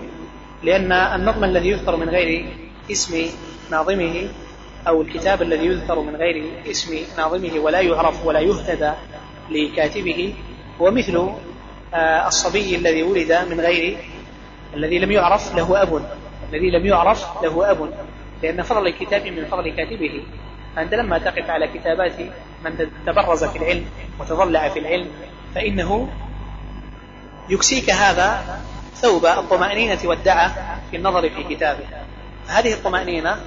لأن النظم الذي يذكر من غير اسم ناظمه أو الكتاب الذي يذكر من غير اسم ناظمه ولا يعرف ولا يهتدى لكاتبه هو مثل آه، الصبي الذي ولد من غير الذي لم يعرف له أب الذي لم يعرف له أب. لأن فضل الكتاب من فضل كاتبه. فأنت لما تقف على كتابات من تبرز في العلم وتضلع في العلم فإنه يكسيك هذا ثوب الطمأنينة والدعة في النظر في كتابه. هذه الطمأنينة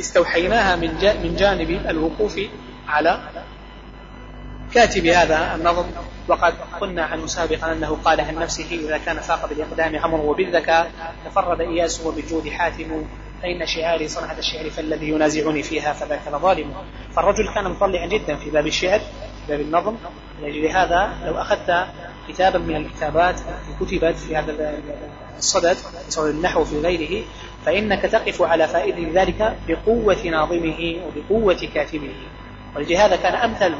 استوحيناها من من جانب الوقوف على كاتب هذا النظم وقد قلنا عنه سابقا أنه قال عن نفسه إذا كان فاق بالاقدام عمرو وبالذكاء تفرد إياس وبالجود حاتم فإن شعاري صنعة الشعر فالذي ينازعني فيها فذاك لظالم. فالرجل كان مطلعا جدا في باب الشعر في باب النظم. لأجل هذا لو أخذت كتابا من الكتابات التي كتبت في هذا الصدد صدد النحو في غيره فإنك تقف على فائدة ذلك بقوة ناظمه وبقوة كاتبه ولهذا كان أمثل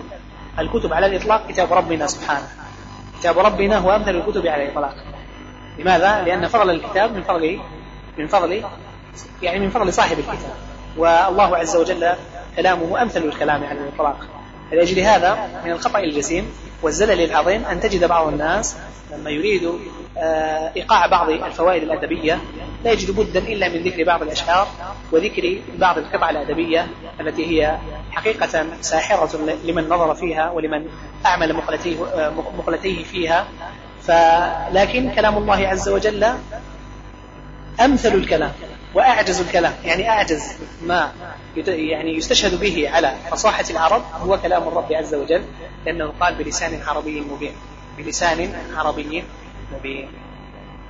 الكتب على الإطلاق كتاب ربنا سبحانه. كتاب ربنا هو أمثل الكتب على الإطلاق. لماذا؟ لأن فضل الكتاب من فضل من فضل يعني من فضل صاحب الكتاب. والله عز وجل كلامه أمثل الكلام على الإطلاق. لأجل هذا من الخطأ الجسيم والزلل العظيم أن تجد بعض الناس لما يريد آه، إيقاع بعض الفوائد الأدبية لا يجد بدا إلا من ذكر بعض الأشعار وذكر بعض القطع الأدبية التي هي حقيقة ساحرة لمن نظر فيها ولمن أعمل مقلتيه, مقلتيه فيها. فلكن كلام الله عز وجل أمثل الكلام وأعجز الكلام. يعني أعجز ما يعني يستشهد به على فصاحة العرب هو كلام الرب عز وجل لأنه قال بلسان عربي مبين بلسان عربي مبين.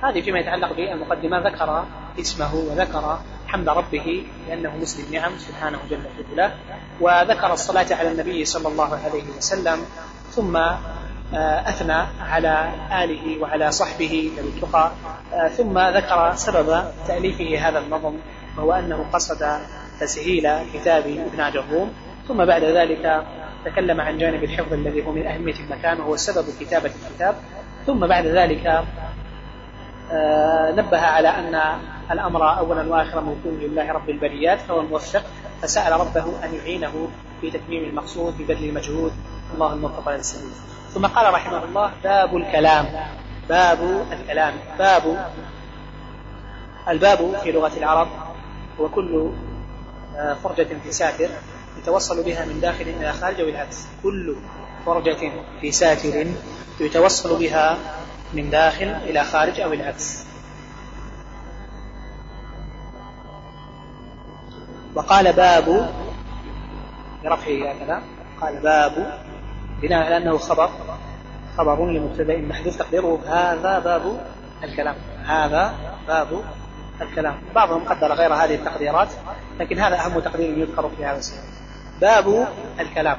هذه فيما يتعلق بالمقدمة. ذكر اسمه وذكر حمد ربه لأنه مسلم نعم سبحانه جل في علاه وذكر الصلاة على النبي صلى الله عليه وسلم ثم آه، أثنى على آله وعلى صحبه ذوي التقى. آه، ثم ذكر سبب تأليفه هذا النظم وهو أنه قصد تسهيل كتاب ابن عجروم ثم بعد ذلك تكلم عن جانب الحفظ الذي هو من أهمية المكان وهو سبب كتابة الكتاب. ثم بعد ذلك نبه على أن الأمر أولا وآخرا موكول لله رب البريات فهو موفق فسأل ربه أن يعينه في تتميم المقصود في بذل المجهود. الله الموفق للسبيل ثم قال رحمه الله باب الكلام. باب الكلام. باب الباب في لغة العرب هو كل آه، فرجة في ساتر يتوصل بها من داخل إلى خارج والعكس كل فرجة في ساتر يتوصل بها من داخل إلى خارج أو العكس. وقال باب برفعه هكذا. قال باب بناء على أنه خبر. خبر لمبتدأ محذوف تقديره. هذا باب الكلام. هذا باب الكلام. بعضهم قدر غير هذه التقديرات لكن هذا أهم تقدير يذكر في هذا السؤال باب الكلام.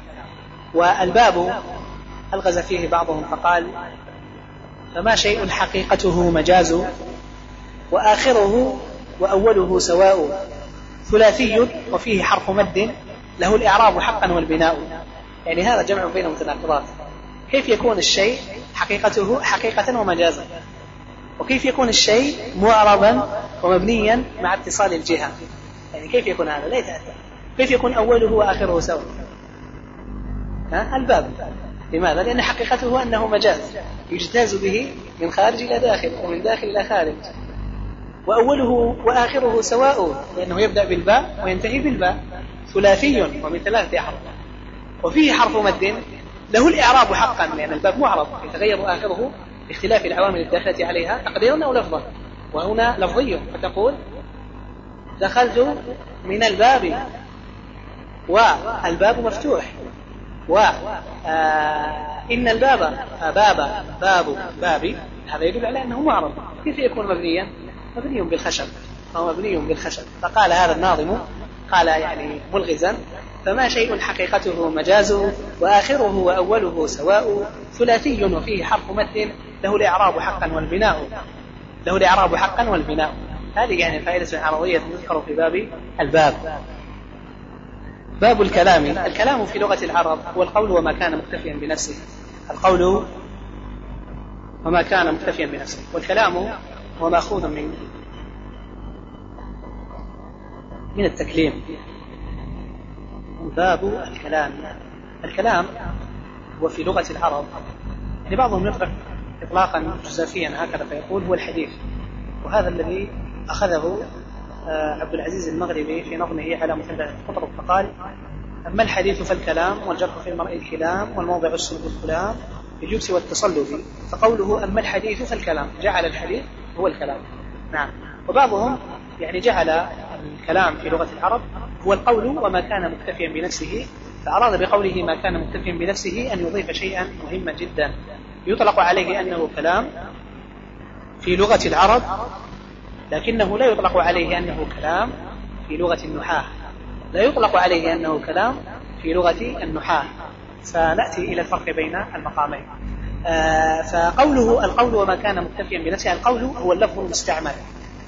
والباب ألغز فيه بعضهم فقال فما شيء حقيقته مجاز وآخره وأوله سواء. ثلاثي وفيه حرف مد له الإعراب حقا والبناء. يعني هذا جمع بين متناقضات كيف يكون الشيء حقيقته حقيقة ومجازا؟ وكيف يكون الشيء معربا ومبنيا مع اتصال الجهة؟ يعني كيف يكون هذا؟ لا يتأتى كيف يكون أوله وآخره سواء؟ ها؟ الباب. لماذا؟ لأن حقيقته أنه مجاز. يجتاز به من خارج إلى داخل ومن داخل إلى خارج. وأوله وآخره سواء لأنه يبدأ بالباء وينتهي بالباء. ثلاثي ومن ثلاثة أحرف وفيه حرف مد. له الإعراب حقا لأن الباب معرب يتغير آخره باختلاف العوامل الداخلة عليها تقديرا أو لفظا. وهنا لفظي فتقول دخلت من الباب. والباب مفتوح. و آه، إن الباب باب باب بابي هذا يدل على أنه معرب كيف يكون مبنيا؟ مبني بالخشب. فهو مبني بالخشب. فقال هذا الناظم قال يعني ملغزا فما شيء حقيقته مجاز وآخره وأوله سواء ثلاثي وفيه حرف مد له الإعراب حقا والبناء. له الإعراب حقا والبناء. هذه يعني فائدة عرضية تذكر في باب الباب. باب الكلام. الكلام في لغة العرب هو القول وما كان مكتفيا بنفسه. القول وما كان مكتفيا بنفسه. والكلام هو مأخوذ من من التكليم. باب الكلام. الكلام هو في لغة العرب. يعني بعضهم يطلق إطلاقا جزافيا هكذا فيقول هو الحديث. وهذا الذي أخذه عبد العزيز المغربي في نظمه على مثلث القطر فقال أما الحديث فالكلام والجرح في المرء الكلام والموضع السلب الكلام بالجبس والتصلب فقوله أما الحديث فالكلام جعل الحديث هو الكلام. نعم. وبعضهم يعني جعل الكلام في لغة العرب هو القول وما كان مكتفيا بنفسه فأراد بقوله ما كان مكتفيا بنفسه أن يضيف شيئا مهما جدا. يطلق عليه أنه كلام في لغة العرب لكنه لا يطلق عليه أنه كلام في لغة النحاة. لا يطلق عليه أنه كلام في لغة النحاة. سنأتي إلى الفرق بين المقامين. آه فقوله القول وما كان مكتفيا بنفسه القول هو اللفظ المستعمل.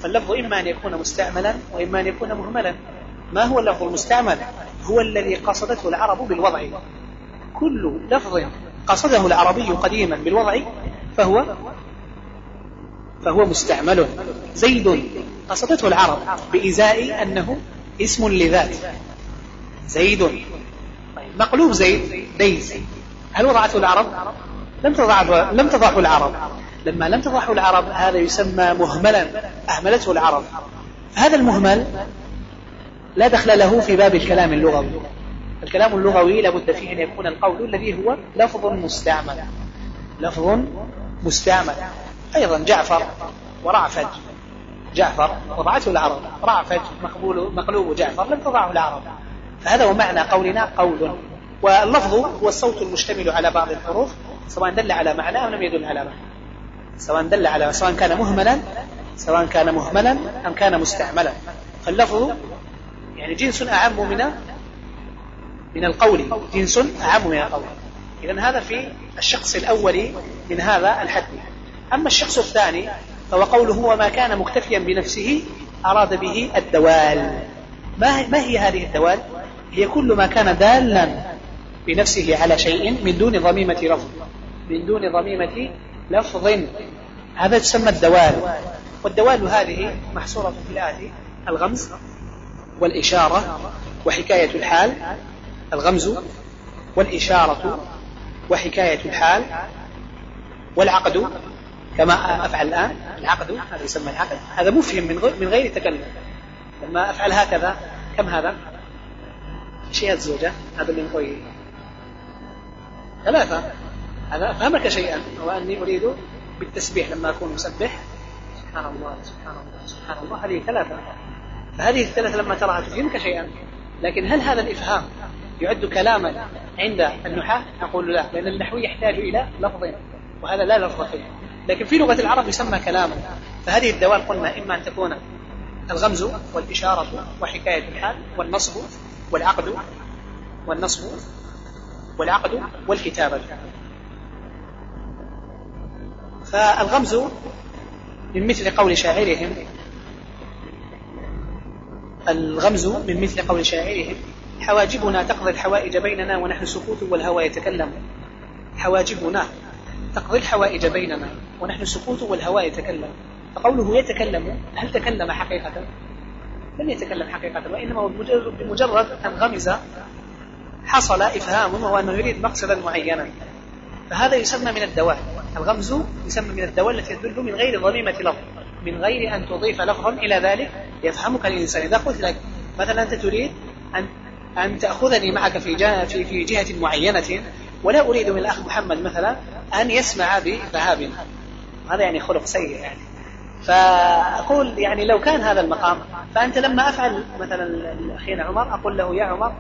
فاللفظ إما أن يكون مستعملا وإما أن يكون مهملا. ما هو اللفظ المستعمل؟ هو الذي قصدته العرب بالوضع. كل لفظ قصده العربي قديما بالوضع فهو فهو مستعمل. زيد قصدته العرب بإزاء أنه اسم لذات زيد. طيب مقلوب زيد ديز هل وضعته العرب؟ لم تضعه لم تضعه العرب. لما لم تضعه العرب هذا يسمى مهملا أهملته العرب. هذا المهمل لا دخل له في باب الكلام اللغوي. الكلام اللغوي لابد فيه أن يكون القول الذي هو لفظ مستعمل. لفظ مستعمل. أيضا جعفر ورعفج جعفر وضعته العرب رعفج مقبول مقلوب جعفر لم تضعه العرب فهذا هو معنى قولنا قول. واللفظ هو الصوت المشتمل على بعض الحروف سواء دل على معنى أو لم يدل على معنى. سواء دل على سواء كان مهملا سواء كان مهملا أم كان مستعملا فاللفظ يعني جنس أعم من من القول. جنس أعم من القول. إذا هذا في الشخص الأول من هذا الحد. أما الشخص الثاني فهو قوله وما كان مكتفيا بنفسه أراد به الدوال. ما, ما هي هذه الدوال؟ هي كل ما كان دالا بنفسه على شيء من دون ضميمة لفظ من دون ضميمة لفظ. هذا تسمى الدوال. والدوال هذه محصورة في الآتي الغمز والإشارة وحكاية الحال. الغمز والإشارة وحكاية الحال. والعقد كما أفعل الآن العقد هذا يسمى العقد. هذا مفهم من غير تكلم. لما أفعل هكذا كم هذا؟ شيء الزوجة هذا اللي نقول. ثلاثة. هذا أفهمك شيئا هو أني أريد بالتسبيح لما أكون مسبح. سبحان الله سبحان الله سبحان الله. هذه ثلاثة. فهذه الثلاثة لما تراها تفهمك شيئا. لكن هل هذا الإفهام يعد كلاما عند النحاة؟ نقول لا لأن النحوي يحتاج إلى لفظ وهذا لا لفظ فيه. لكن في لغة العرب يسمى كلاما. فهذه الدوال قلنا إما أن تكون الغمز والإشارة وحكاية الحال والنصب والعقد والنصب والعقد والكتابة. فالغمز من مثل قول شاعرهم. الغمز من مثل قول شاعرهم. حواجبنا تقضي الحوائج بيننا ونحن سكوت والهوى يتكلم. حواجبنا تقضي الحوائج بيننا ونحن سكوت والهوى يتكلم. فقوله يتكلم هل تكلم حقيقة؟ لم يتكلم حقيقة وإنما بمجرد أن غمز حصل إفهام وهو أنه يريد مقصدا معينا. فهذا يسمى من الدواء. الغمز يسمى من الدواء التي تدل من غير ضميمة لفظ من غير أن تضيف لفظا إلى ذلك يفهمك الإنسان. إذا قلت لك مثلا أنت تريد أن أن تأخذني معك في في جهة معينة ولا أريد من الأخ محمد مثلا أن يسمع بذهاب. هذا يعني خلق سيء يعني. فأقول يعني لو كان هذا المقام فأنت لما أفعل مثلا أخينا عمر أقول له يا عمر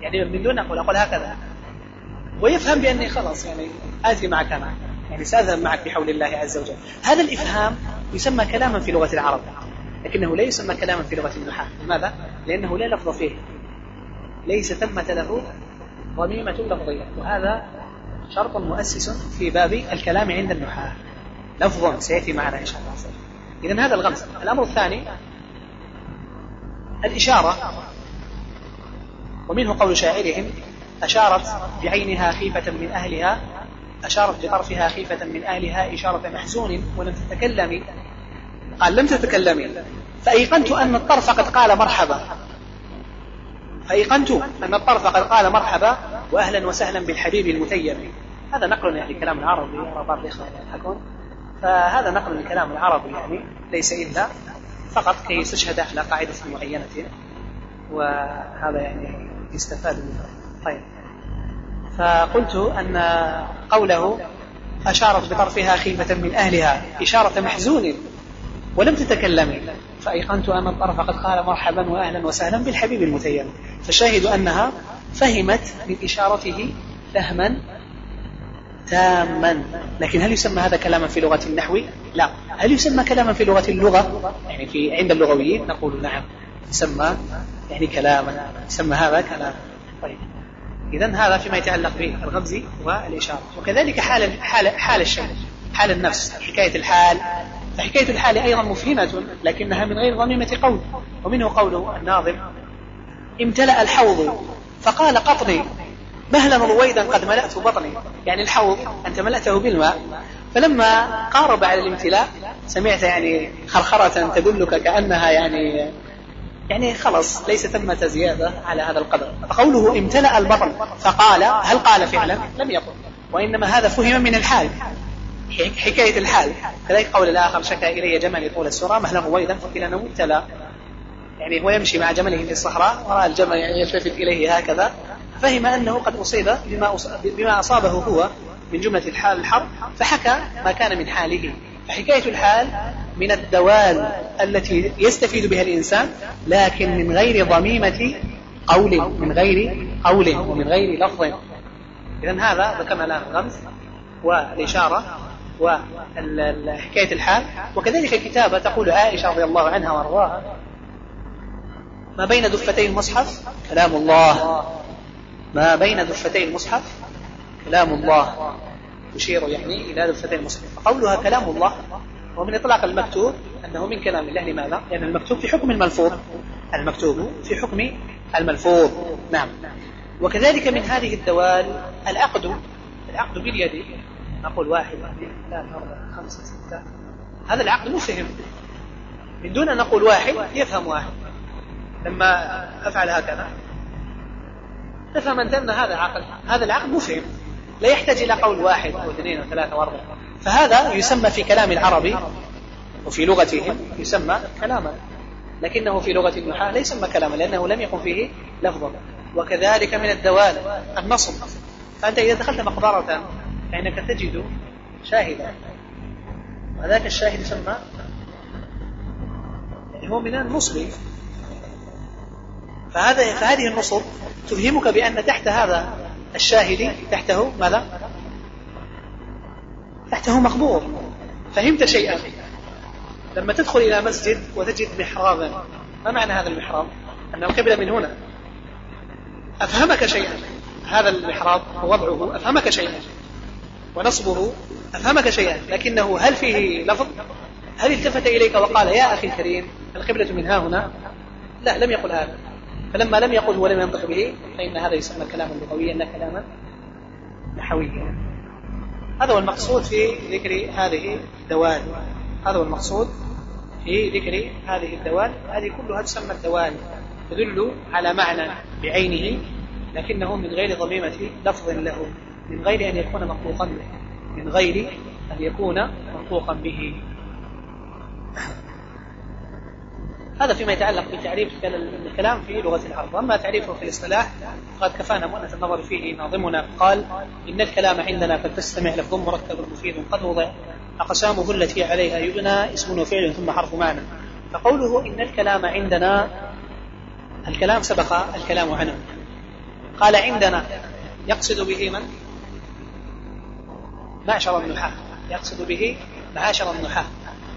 يعني من دون أقول أقول هكذا. ويفهم بأني خلاص يعني آتي معك أنا يعني سأذهب معك بحول الله عز وجل. هذا الإفهام يسمى كلاما في لغة العرب لكنه لا يسمى كلاما في لغة النحاة. لماذا؟ لأنه لا لفظ فيه. ليس ثمة له ضميمة لفظية وهذا شرط مؤسس في باب الكلام عند النحاة. لفظ سيأتي معنا إن شاء الله. إذا هذا الغمز الأمر الثاني الإشارة ومنه قول شاعرهم أشارت بعينها خيفة من أهلها أشارت بطرفها خيفة من أهلها إشارة محزون ولم تتكلمي. قال لم تتكلمي. فأيقنت أن الطرف قد قال مرحبا. فأيقنت أن الطرف قد قال مرحبا وأهلا وسهلا بالحبيب المتيم. هذا نقل يعني كلام العربي الإخوة يضحكون. فهذا نقل من كلام العربي يعني ليس إلا فقط كي يستشهد على قاعدة معينة. وهذا يعني يستفاد منه. طيب. فقلت أن قوله أشارت بطرفها خيفة من أهلها إشارة محزون ولم تتكلمي فأيقنت أن الطرف قد قال مرحبا وأهلا وسهلا بالحبيب المتيم. فشاهد أنها فهمت من إشارته فهما تاما. لكن هل يسمى هذا كلاما في لغة النحو؟ لا. هل يسمى كلاما في لغة اللغة؟ يعني في عند اللغويين نقول نعم. يسمى يعني كلاما. يسمى هذا كلاما. طيب. إذا هذا فيما يتعلق بالغمز والإشارة. وكذلك حال حال حال الشيء حال النفس. حكاية الحال. فحكاية الحال أيضا مفهمة لكنها من غير ضميمة قول. ومنه قوله الناظم امتلأ الحوض فقال قطني مهلا رويدا قد ملأت بطني. يعني الحوض أنت ملأته بالماء. فلما قارب على الامتلاء سمعت يعني خرخرة تدلك كأنها يعني يعني خلص ليس ثمة زيادة على هذا القدر. فقوله امتلأ البطن فقال هل قال فعلا؟ لم يقل. وإنما هذا فهم من الحال. حكاية الحال. كذلك قول الآخر شكا إلي جملي طول السورة مهله ويدا فقيل أنه ابتلى يعني هو يمشي مع جمله في الصحراء ورأى الجمل يعني يلتفت إليه هكذا. فهم أنه قد أصيب بما, بما أصابه هو من جملة الحال الحرب فحكى ما كان من حاله. فحكاية الحال من الدوال التي يستفيد بها الإنسان لكن من غير ضميمة قول من غير قول ومن غير لفظ. إذا هذا ذكرنا الآن الغمز والإشارة وحكاية الحال. وكذلك الكتابة تقول عائشة رضي الله عنها وأرضاها. ما بين دفتي المصحف كلام الله. ما بين دفتي المصحف كلام الله. تشير يعني إلى دفتي المصحف فقولها كلام الله. ومن إطلاق المكتوب أنه من كلام الله. لماذا؟ لأن المكتوب في حكم الملفوظ. المكتوب في حكم الملفوظ. نعم. وكذلك من هذه الدوال العقد. العقد باليد. نقول واحد اثنين ثلاثة أربعة خمسة ستة. هذا العقد مفهم من دون أن نقول واحد يفهم واحد. لما أفعل هكذا تفهم أنت أن هذا عقد هذا العقد مفهم لا يحتاج إلى قول واحد أو اثنين أو ثلاثة وأربعة فهذا يسمى في كلام العرب وفي لغتهم يسمى كلاما. لكنه في لغة النحاة لا يسمى كلاما لأنه لم يكن فيه لفظا. وكذلك من الدوال النصب. فأنت إذا دخلت مقبرة فإنك تجد شاهدا. وذاك الشاهد يسمى يعني هو من النصب فهذا فهذه النصب تفهمك بأن تحت هذا الشاهد تحته ماذا؟ تحته مقبور. فهمت شيئا. لما تدخل إلى مسجد وتجد محرابا. ما معنى هذا المحراب؟ أنه قبل من هنا. أفهمك شيئا. هذا المحراب ووضعه أفهمك شيئا. ونصبه أفهمك شيئا لكنه هل فيه لفظ؟ هل التفت إليك وقال يا أخي الكريم القبلة من ها هنا؟ لا لم يقل هذا. فلما لم يقل ولم ينطق به فإن هذا يسمى كلاما لغويا لا كلاما نحويا. هذا هو المقصود في ذكر هذه الدوال. هذا هو المقصود في ذكر هذه الدوال. هذه كلها تسمى الدوال تدل على معنى بعينه لكنه من غير ضميمة لفظ له. من غير أن يكون منطوقا به. من غير أن يكون منطوقا به. هذا فيما يتعلق بتعريف الكلام في لغة العرب. أما تعريفه في الاصطلاح فقد كفانا مؤنة النظر فيه ناظمنا. قال إن الكلام عندنا فلتستمع لفظ مركب مفيد قد وضع أقسامه التي عليها يبنى اسم وفعل ثم حرف معنى. فقوله إن الكلام عندنا الكلام سبق الكلام عنه. قال عندنا يقصد به من؟ معشر النحاة يقصد به معاشر النحاة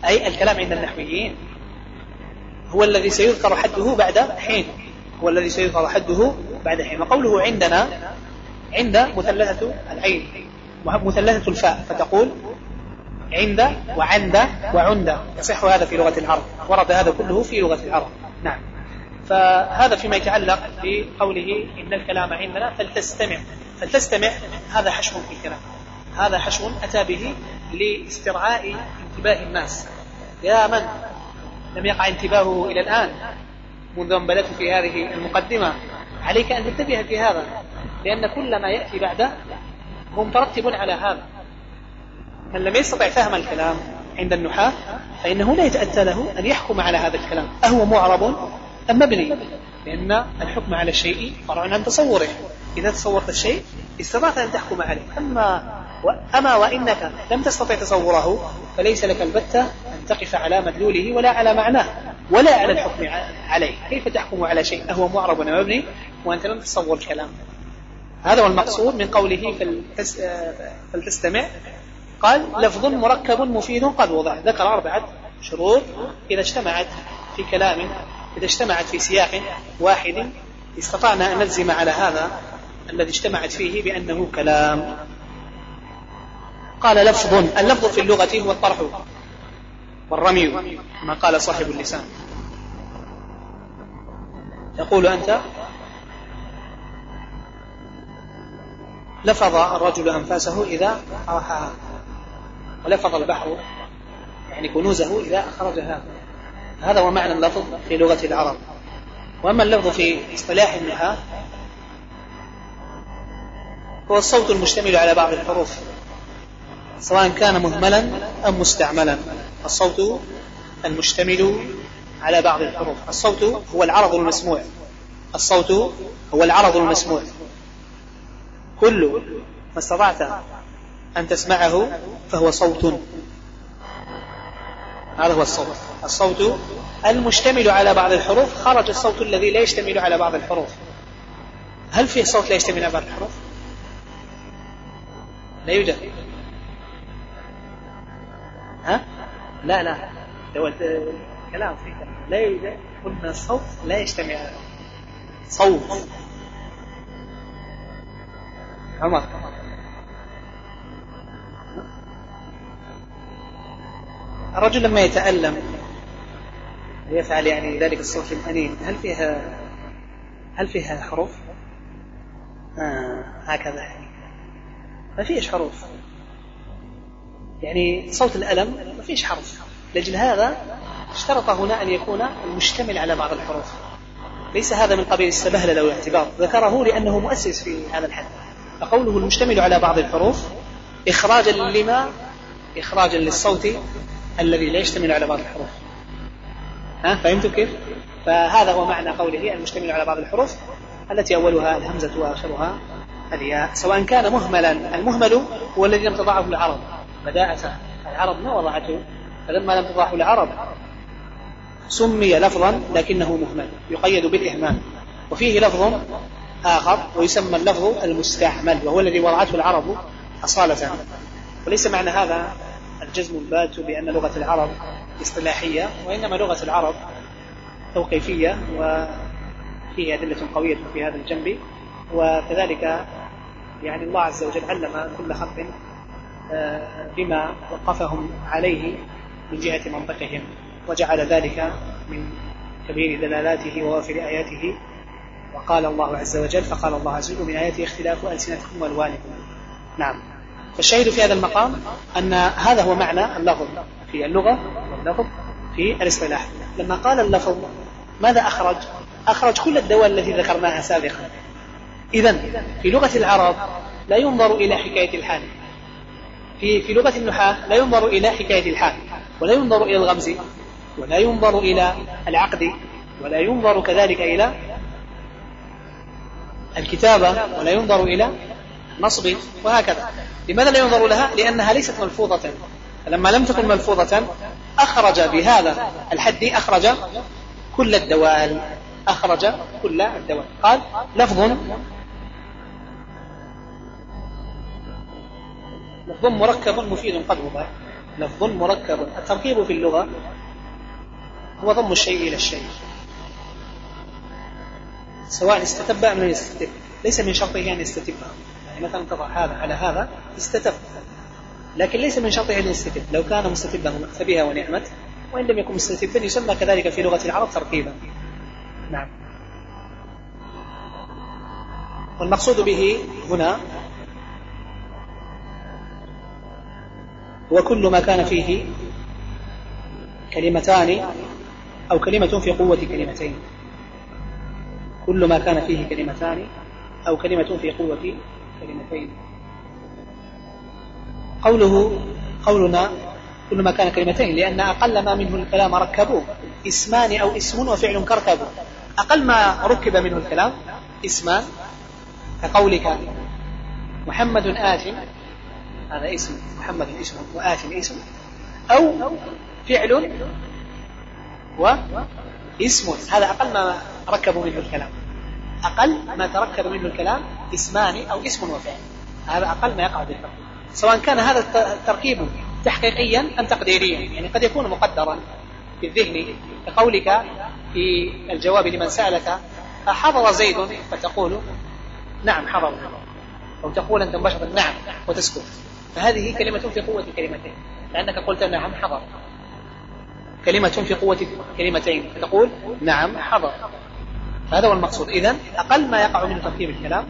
أي الكلام عند النحويين. هو الذي سيذكر حده بعد حين هو الذي سيذكر حده بعد حين. وقوله عندنا عند مثلثة العين مثلثة الفاء فتقول عند وعند وعند يصح هذا في لغة العرب ورد هذا كله في لغة العرب. نعم. فهذا فيما يتعلق بقوله إن الكلام عندنا فلتستمع فلتستمع هذا حشو في الكلام. هذا حشو أتى به لاسترعاء انتباه الناس. يا من؟ لم يقع انتباهه إلى الآن. منذ أن بدأت في هذه المقدمة. عليك أن تنتبه في هذا لأن كل ما يأتي بعده هو مترتب على هذا. من لم يستطع فهم الكلام عند النحاة فإنه لا يتأتى له أن يحكم على هذا الكلام. أهو معرب أم مبني لأن الحكم على الشيء فرع عن تصوره إذا تصورت الشيء استطعت أن تحكم عليه. أما أما وإنك لم تستطع تصوره فليس لك البتة أن تقف على مدلوله ولا على معناه ولا على الحكم عليه. كيف تحكم على شيء؟ أهو معرب ومبني وأنت لم تتصور الكلام. هذا هو المقصود من قوله فلتستمع. قال لفظ مركب مفيد قد وضع. ذكر أربعة شروط إذا اجتمعت في كلام إذا اجتمعت في سياق واحد. استطعنا أن نجزم على هذا الذي اجتمعت فيه بأنه كلام. قال لفظ اللفظ في اللغة هو الطرح والرمي كما قال صاحب اللسان. يقول أنت لفظ الرجل أنفاسه إذا طرحها ولفظ البحر يعني كنوزه إذا أخرجها. هذا هو معنى اللفظ في لغة العرب. وأما اللفظ في اصطلاح النحاة هو الصوت المشتمل على بعض الحروف. سواء كان مهملا أم مستعملا. الصوت المشتمل على بعض الحروف. الصوت هو العرض المسموع. الصوت هو العرض المسموع. كل ما استطعت أن تسمعه فهو صوت. هذا هو الصوت. الصوت المشتمل على بعض الحروف. خرج الصوت الذي لا يشتمل على بعض الحروف. هل في صوت لا يشتمل على بعض الحروف؟ لا يوجد. ها؟ لا لا. لو كلام في كلام. لا يوجد. قلنا الصوت لا يجتمع. صوت. عمر الرجل لما يتألم يفعل يعني ذلك الصوت الأنين هل فيها هل فيها حروف؟ آه هكذا يعني. ما فيش حروف. يعني صوت الألم ما فيش حرف. لأجل هذا اشترط هنا أن يكون المشتمل على بعض الحروف. ليس هذا من قبيل السبهلة لو اعتبار. ذكره لأنه مؤسس في هذا الحد. فقوله المشتمل على بعض الحروف إخراجا لما؟ إخراجا للصوت الذي لا يشتمل على بعض الحروف. ها؟ فهمتم كيف؟ فهذا هو معنى قوله المشتمل على بعض الحروف التي أولها الهمزة وآخرها الياء سواء كان مهملا. المهمل هو الذي لم تضعه العرب. بداءة العرب ما وضعته فلما لم تضعه العرب سمي لفظا لكنه مهمل يقيد بالإهمال. وفيه لفظ آخر ويسمى اللفظ المستعمل وهو الذي وضعته العرب أصالة. وليس معنى هذا الجزم البات بأن لغة العرب اصطلاحية وإنما لغة العرب توقيفية وفيه أدلة قوية في هذا الجنب. وكذلك يعني الله عز وجل علم كل خلق بما وقفهم عليه من جهة منطقهم وجعل ذلك من كبير دلالاته ووافر آياته. وقال الله عز وجل فقال الله عز وجل من آياته اختلاف ألسنتكم وألوانكم. نعم. فالشاهد في هذا المقام أن هذا هو معنى اللفظ في اللغة واللفظ في الاصطلاح. لما قال اللفظ ماذا أخرج؟ أخرج كل الدول التي ذكرناها سابقا. إذا في لغة العرب لا ينظر إلى حكاية الحال. في في لغة النحاة لا ينظر إلى حكاية الحال ولا ينظر إلى الغمز ولا ينظر إلى العقد ولا ينظر كذلك إلى الكتابة ولا ينظر إلى نصب وهكذا. لماذا لا ينظر لها؟ لأنها ليست ملفوظة. فلما لم تكن ملفوظة أخرج بهذا الحد أخرج كل الدوال أخرج كل الدوال. قال لفظ لفظ مركب مفيد قد وضع. لفظ مركب. التركيب في اللغة هو ضم الشيء إلى الشيء. سواء استتب أم لم يستتب. ليس من شرطه أن يستتبها يعني مثلا تضع هذا على هذا استتب. لكن ليس من شرطه أن يستتب. لو كان مستتبا فبها ونعمت. وإن لم يكن مستتبا يسمى كذلك في لغة العرب تركيبا. نعم. والمقصود به هنا هو كل ما كان فيه كلمتان أو كلمة في قوة كلمتين. كل ما كان فيه كلمتان أو كلمة في قوة كلمتين. قوله قولنا كل ما كان كلمتين لأن أقل ما منه الكلام ركبوه. اسمان أو اسم وفعل كركب أقل ما ركب منه الكلام اسمان كقولك. محمد آت هذا اسم محمد اسم وآت اسم أو فعل واسم هذا أقل ما ركبوا منه الكلام. أقل ما تركب منه الكلام اسمان أو اسم وفعل. هذا أقل ما يقع بالتركيب سواء كان هذا التركيب تحقيقيا أم تقديريا يعني قد يكون مقدرا في الذهن كقولك في الجواب لمن سألك أحضر زيد؟ فتقول نعم حضر أو تقول أنت مباشرة نعم. وتسكت. فهذه كلمة في قوة كلمتين لأنك قلت نعم حضر. كلمة في قوة كلمتين تقول نعم حضر. هذا هو المقصود. إذا أقل ما يقع من تركيب الكلام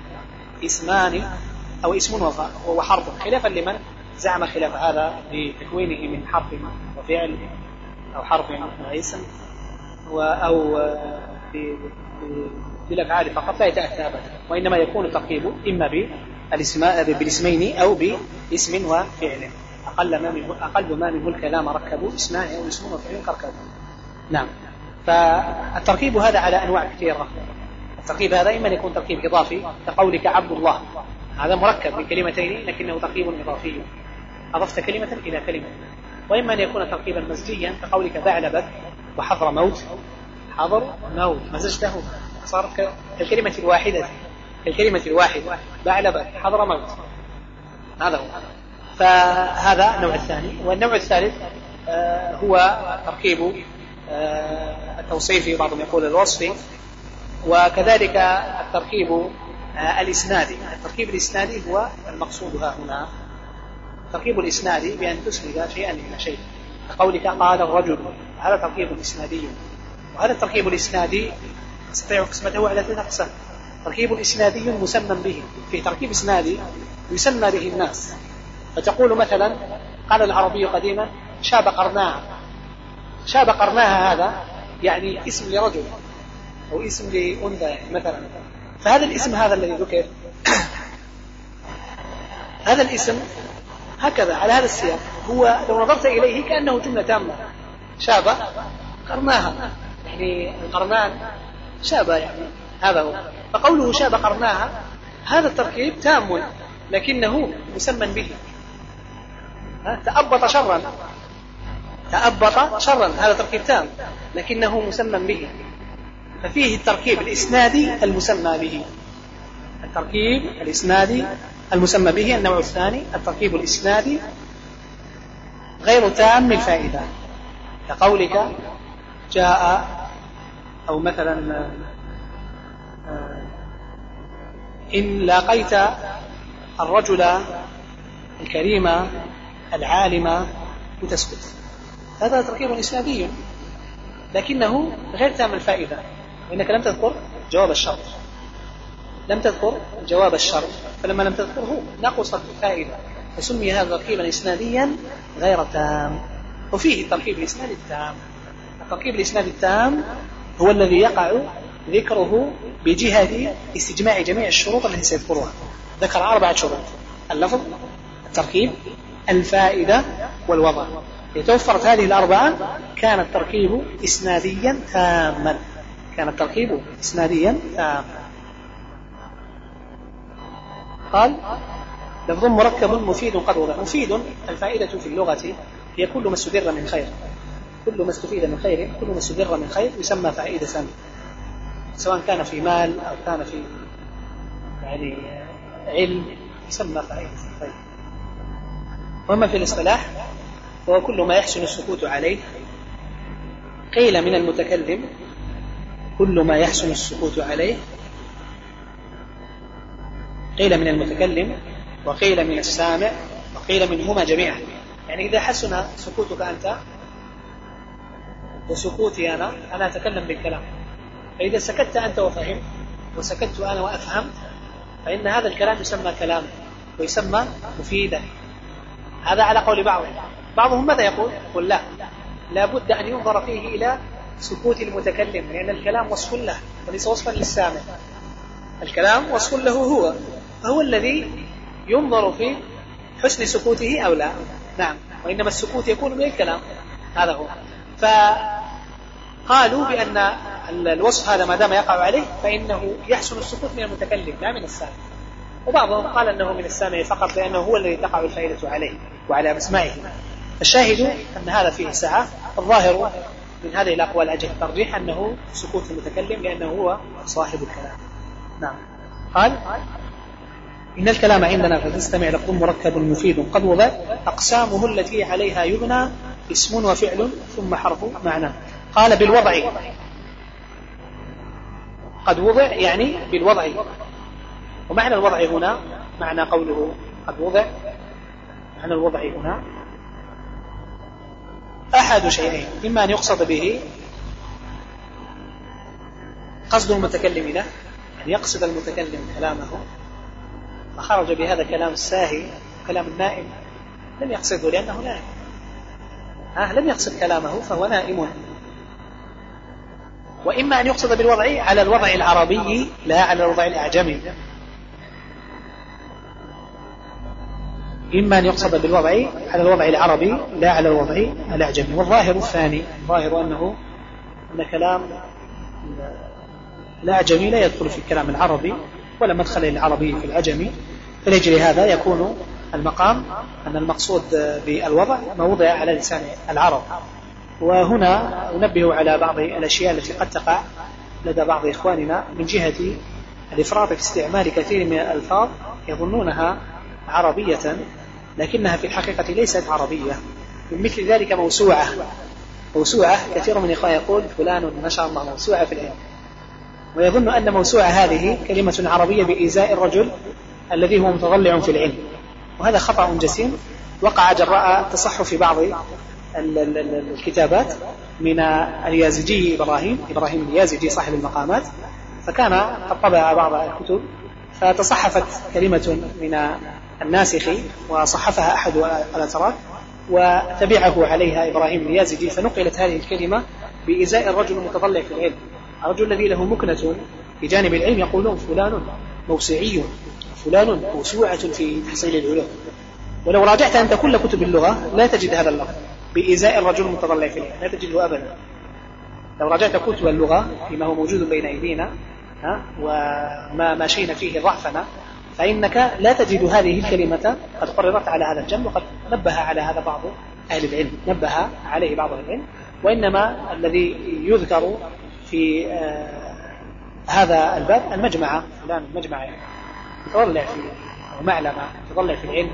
اسمان أو اسم وحرف خلافا لمن زعم خلاف هذا بتكوينه من حرف وفعل أو حرف واسم أو بالأفعال فقط لا يتأتى أبدا. وإنما يكون التركيب إما بالاسمين أو باسم وفعل. أقل ما منه أقل ما منه الكلام ركبوا اسمان أو اسم وفعل كركبوا نعم. فالتركيب هذا على أنواع كثيرة. التركيب هذا إما أن يكون تركيب إضافي كقولك عبد الله. هذا مركب من كلمتين لكنه تركيب إضافي. أضفت كلمة إلى كلمة. وإما أن يكون تركيبا مزجيا كقولك بعلبك وحضر موت. حضر موت. مزجته. صارت كالكلمة الواحدة. كالكلمة الواحدة بعلبك حضر موت هذا هو. فهذا النوع الثاني. والنوع الثالث آه، هو تركيب آه، التوصيفي بعضهم يقول الوصفي وكذلك التركيب آه، الإسنادي التركيب الإسنادي هو المقصود ها هنا. التركيب الإسنادي بأن تسند شيئا إلى شيء. كقولك قال الرجل. هذا تركيب إسنادي وهذا التركيب الإسنادي نستطيع قسمته على ثلاث أقسام. تركيب إسنادي مسمى به. في تركيب إسنادي يسمى به الناس. فتقول مثلا قال العربي قديما شاب قرناها. شاب قرناها هذا يعني اسم لرجل أو اسم لأنثى مثلا. فهذا الاسم هذا الذي ذكر هذا الاسم هكذا على هذا السياق. هو لو نظرت إليه كأنه جملة تامة. شاب قرناها. يعني القرنان شاب يعني. هذا هو. فقوله شاب قرناها هذا التركيب تام لكنه مسمى به. تأبط شرا. تأبط شرا هذا تركيب تام لكنه مسمى به. ففيه التركيب الإسنادي المسمى به. التركيب الإسنادي المسمى به النوع الثاني التركيب الإسنادي غير تام الفائدة كقولك جاء أو مثلا إن لاقيت الرجل الكريم العالم وتسكت هذا تركيب إسنادي لكنه غير تام الفائدة. وإنك لم تذكر جواب الشرط. لم تذكر جواب الشرط. فلما لم تذكره نقصت الفائدة. فسمي هذا تركيبا إسناديا غير تام. وفيه التركيب الإسنادي التام. التركيب الإسنادي التام هو الذي يقع ذكره بجهة استجماع جميع الشروط التي سيذكرها. ذكر أربعة شروط. اللفظ التركيب الفائدة والوضع. إذا توفرت هذه الأربعة كان التركيب إسناديا تاما. كان التركيب إسناديا تاما. قال لفظ مركب مفيد قد وضع. مفيد الفائدة في اللغة هي كل ما استدر من خير. كل ما استفيد من خير كل ما استدر من خير يسمى فائدة. سواء كان في مال أو كان في يعني علم يسمى فائدة طيب. وأما في الاصطلاح هو كل ما يحسن السكوت عليه. قيل من المتكلم كل ما يحسن السكوت عليه. قيل من المتكلم وقيل من السامع وقيل منهما جميعا. يعني إذا حسن سكوتك أنت وسكوتي أنا أنا أتكلم بالكلام. فإذا سكت أنت وفهمت وسكت أنا وأفهمت فإن هذا الكلام يسمى كلام ويسمى مفيدا هذا على قول بعضهم بعضهم ماذا يقول؟ يقول لا. لابد أن ينظر فيه إلى سكوت المتكلم لأن الكلام وصف له وليس وصفا للسامع. الكلام وصف له هو. فهو الذي ينظر في حسن سكوته أو لا. نعم. وإنما السكوت يكون من الكلام. هذا هو. فقالوا بأن الوصف هذا ما دام يقع عليه فإنه يحسن السكوت من المتكلم لا من السامع. وبعضهم قال أنه من السامع فقط لأنه هو الذي تقع الفائدة عليه وعلى مسمعه الشاهد أن هذا فيه سعة. الظاهر من هذه الأقوال أجل الترجيح أنه سكوت المتكلم لأنه هو صاحب الكلام. نعم. قال إن الكلام عندنا فتستمع لفظ مركب مفيد قد وضع أقسامه التي عليها يبنى اسم وفعل ثم حرف معنى. قال بالوضع. قد وضع يعني بالوضع. ومعنى الوضع هنا معنى قوله قد وضع. معنى الوضع هنا أحد شيئين إما أن يقصد به قصد المتكلم له أن يقصد المتكلم كلامه فخرج بهذا كلام الساهي كلام النائم. لم يقصده لأنه نائم. آه لم يقصد كلامه فهو نائم. وإما أن يقصد بالوضع على الوضع العربي لا على الوضع الأعجمي. إما أن يقصد بالوضع على الوضع العربي لا على الوضع الأعجمي. والظاهر الثاني الظاهر أنه أن كلام الأعجمي لا يدخل في الكلام العربي ولا مدخل للعربي في العجمي فلأجل هذا يكون المقام أن المقصود بالوضع ما وضع على لسان العرب. وهنا أنبه على بعض الأشياء التي قد تقع لدى بعض إخواننا من جهة الإفراط في استعمال كثير من الألفاظ يظنونها عربية لكنها في الحقيقة ليست عربية. من مثل ذلك موسوعة. موسوعة كثير من الإخوان يقول فلان ما شاء الله موسوعة في العلم. ويظن أن موسوعة هذه كلمة عربية بإيذاء الرجل الذي هو متضلع في العلم. وهذا خطأ جسيم. وقع جراء تصحف بعض الكتابات من اليازجي إبراهيم إبراهيم اليازجي صاحب المقامات فكان قد طبع بعض الكتب فتصحفت كلمة من الناسخ وصحفها أحد الأتراك وتبعه عليها إبراهيم اليازجي فنقلت هذه الكلمة بإزاء الرجل المتضلع في العلم. الرجل الذي له مكنة في جانب العلم يقولون فلان موسعي فلان موسوعة في تحصيل العلوم. ولو راجعت أنت كل كتب اللغة لا تجد هذا اللفظ. بإزاء الرجل المتضلع في العلم لا تجده أبدا. لو راجعت كتب اللغة فيما هو موجود بين أيدينا وما ماشينا فيه ضعفنا فإنك لا تجد هذه الكلمة قد قررت على هذا الجنب وقد نبه على هذا بعض أهل العلم نبه عليه بعض أهل العلم. وإنما الذي يذكر في آه هذا الباب المجمعة فلان المجمعة يعني تضلع في معلمة تضلع في العلم.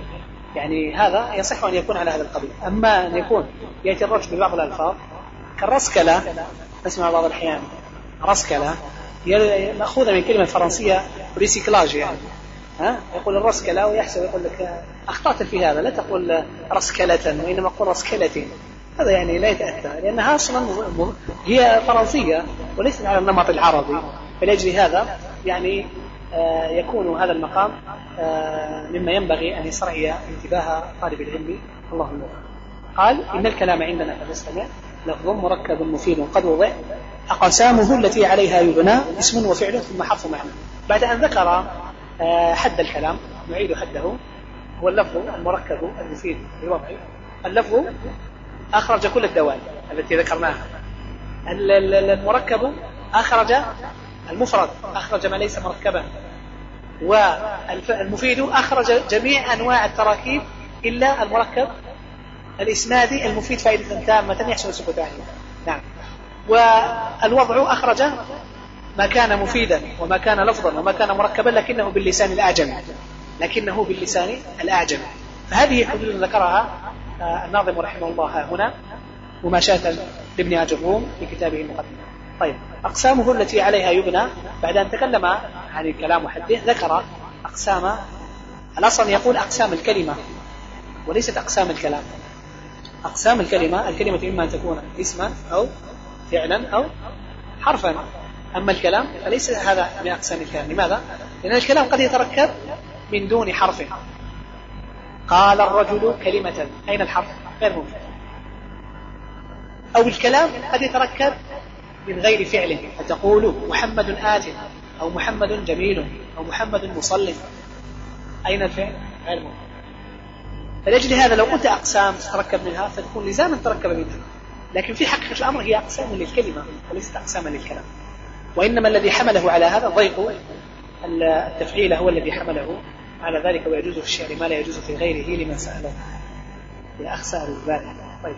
يعني هذا يصح أن يكون على هذا القبيل. أما أن يكون يأتي الرجل ببعض الألفاظ كالرسكلة نسمع بعض الأحيان رسكلة مأخوذة من كلمة فرنسية ريسيكلاج يعني. ها؟ يقول الرسكلة ويحسب يقول لك أخطأت في هذا لا تقول رسكلة وإنما قل رسكلة. هذا يعني لا يتأتى لأنها أصلا هي فرنسية وليست على النمط العربي. فلأجل هذا يعني يكون هذا المقام آه مما ينبغي أن يسترعي انتباه طالب العلم. الله الموفق قال إن الكلام عندنا فنستمع. لفظ مركب مفيد قد وضع. أقسامه التي عليها يبنى اسم وفعل ثم حرف معنى. بعد أن ذكر آه حد الكلام نعيد حده. هو اللفظ المركب المفيد بالوضع اللفظ أخرج كل الدوال التي ذكرناها. المركب أخرج المفرد أخرج ما ليس مركبا والمفيد أخرج جميع أنواع التراكيب إلا المركب الإسنادي المفيد فائدة تامة يحصل سكوت عليه نعم. والوضع أخرج ما كان مفيدا وما كان لفظا وما كان مركبا لكنه باللسان الأعجمي لكنه باللسان الأعجمي. فهذه الحدود ذكرها الناظم رحمه الله هنا مماشاة لابن أجروم في كتابه المقدمة. طيب أقسامه التي عليها يبنى بعد أن تكلم عن الكلام وحده ذكر أقسام. الأصل يقول أقسام الكلمة وليست أقسام الكلام. أقسام الكلمة الكلمة إما أن تكون اسما أو فعلا أو حرفا. أما الكلام فليس هذا من أقسام الكلام. لماذا؟ لأن الكلام قد يتركب من دون حرف. قال الرجل كلمة. أين الحرف؟ غير ممكن. أو الكلام قد يتركب من غير فعل فتقول محمد آت أو محمد جميل أو محمد مصل. أين الفعل؟ غير ممكن فلأجل هذا لو قلت أقسام تتركب منها فتكون لزاما تركب منها. لكن في حقيقة الأمر هي أقسام للكلمة وليست أقساما للكلام. وإنما الذي حمله على هذا ضيق التفعيل هو الذي حمله على ذلك ويجوز في الشعر ما لا يجوز في غيره لمن سأله. يا أخ سأل البارح طيب.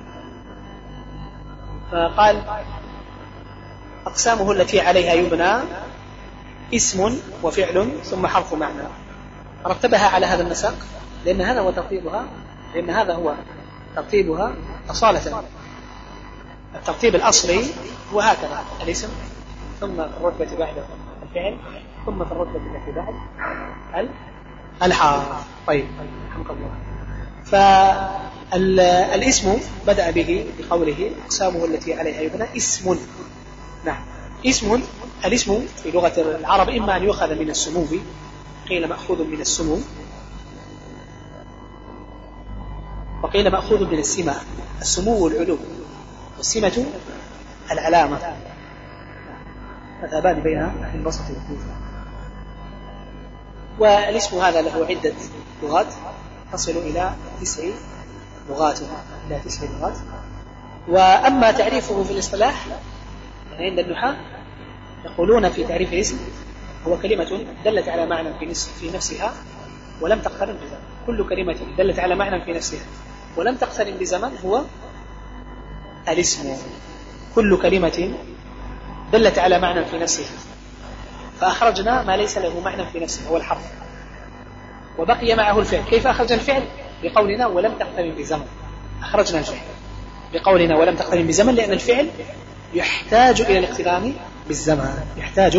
فقال أقسامه التي عليها يبنى اسم وفعل ثم حرف معنى. رتبها على هذا النسق لأن هذا هو ترتيبها لأن هذا هو ترتيبها أصالة. الترتيب الأصلي هو هكذا الاسم ثم في الرتبة بعده الفعل ثم في الرتبة التي بعد الحرف طيب رحمك الله فالاسم بدأ به بقوله أقسامه التي عليها يبنى اسم. نعم. اسم الاسم في لغة العرب إما أن يؤخذ من السمو قيل مأخوذ من السمو وقيل مأخوذ من السمة السمو والعلو. والسمة العلامة. مذهبان بين أهل البصرة والكوفة والاسم هذا له عدة لغات. تصل إلى تسع لغات. إلى تسع لغات. وأما تعريفه في الاصطلاح عند النحاة يقولون في تعريف الاسم هو كلمة دلت على معنى في, نفسها ولم تقترن بزمن. كل كلمة دلت على معنى في نفسها ولم تقترن بزمن هو الاسم. كل كلمة دلت على معنى في نفسها. فأخرجنا ما ليس له معنى في نفسه هو الحرف. وبقي معه الفعل. كيف أخرجنا الفعل؟ بقولنا ولم تقترن بزمن. أخرجنا الفعل. بقولنا ولم تقترن بزمن لأن الفعل يحتاج إلى الاقتران بالزمن يحتاج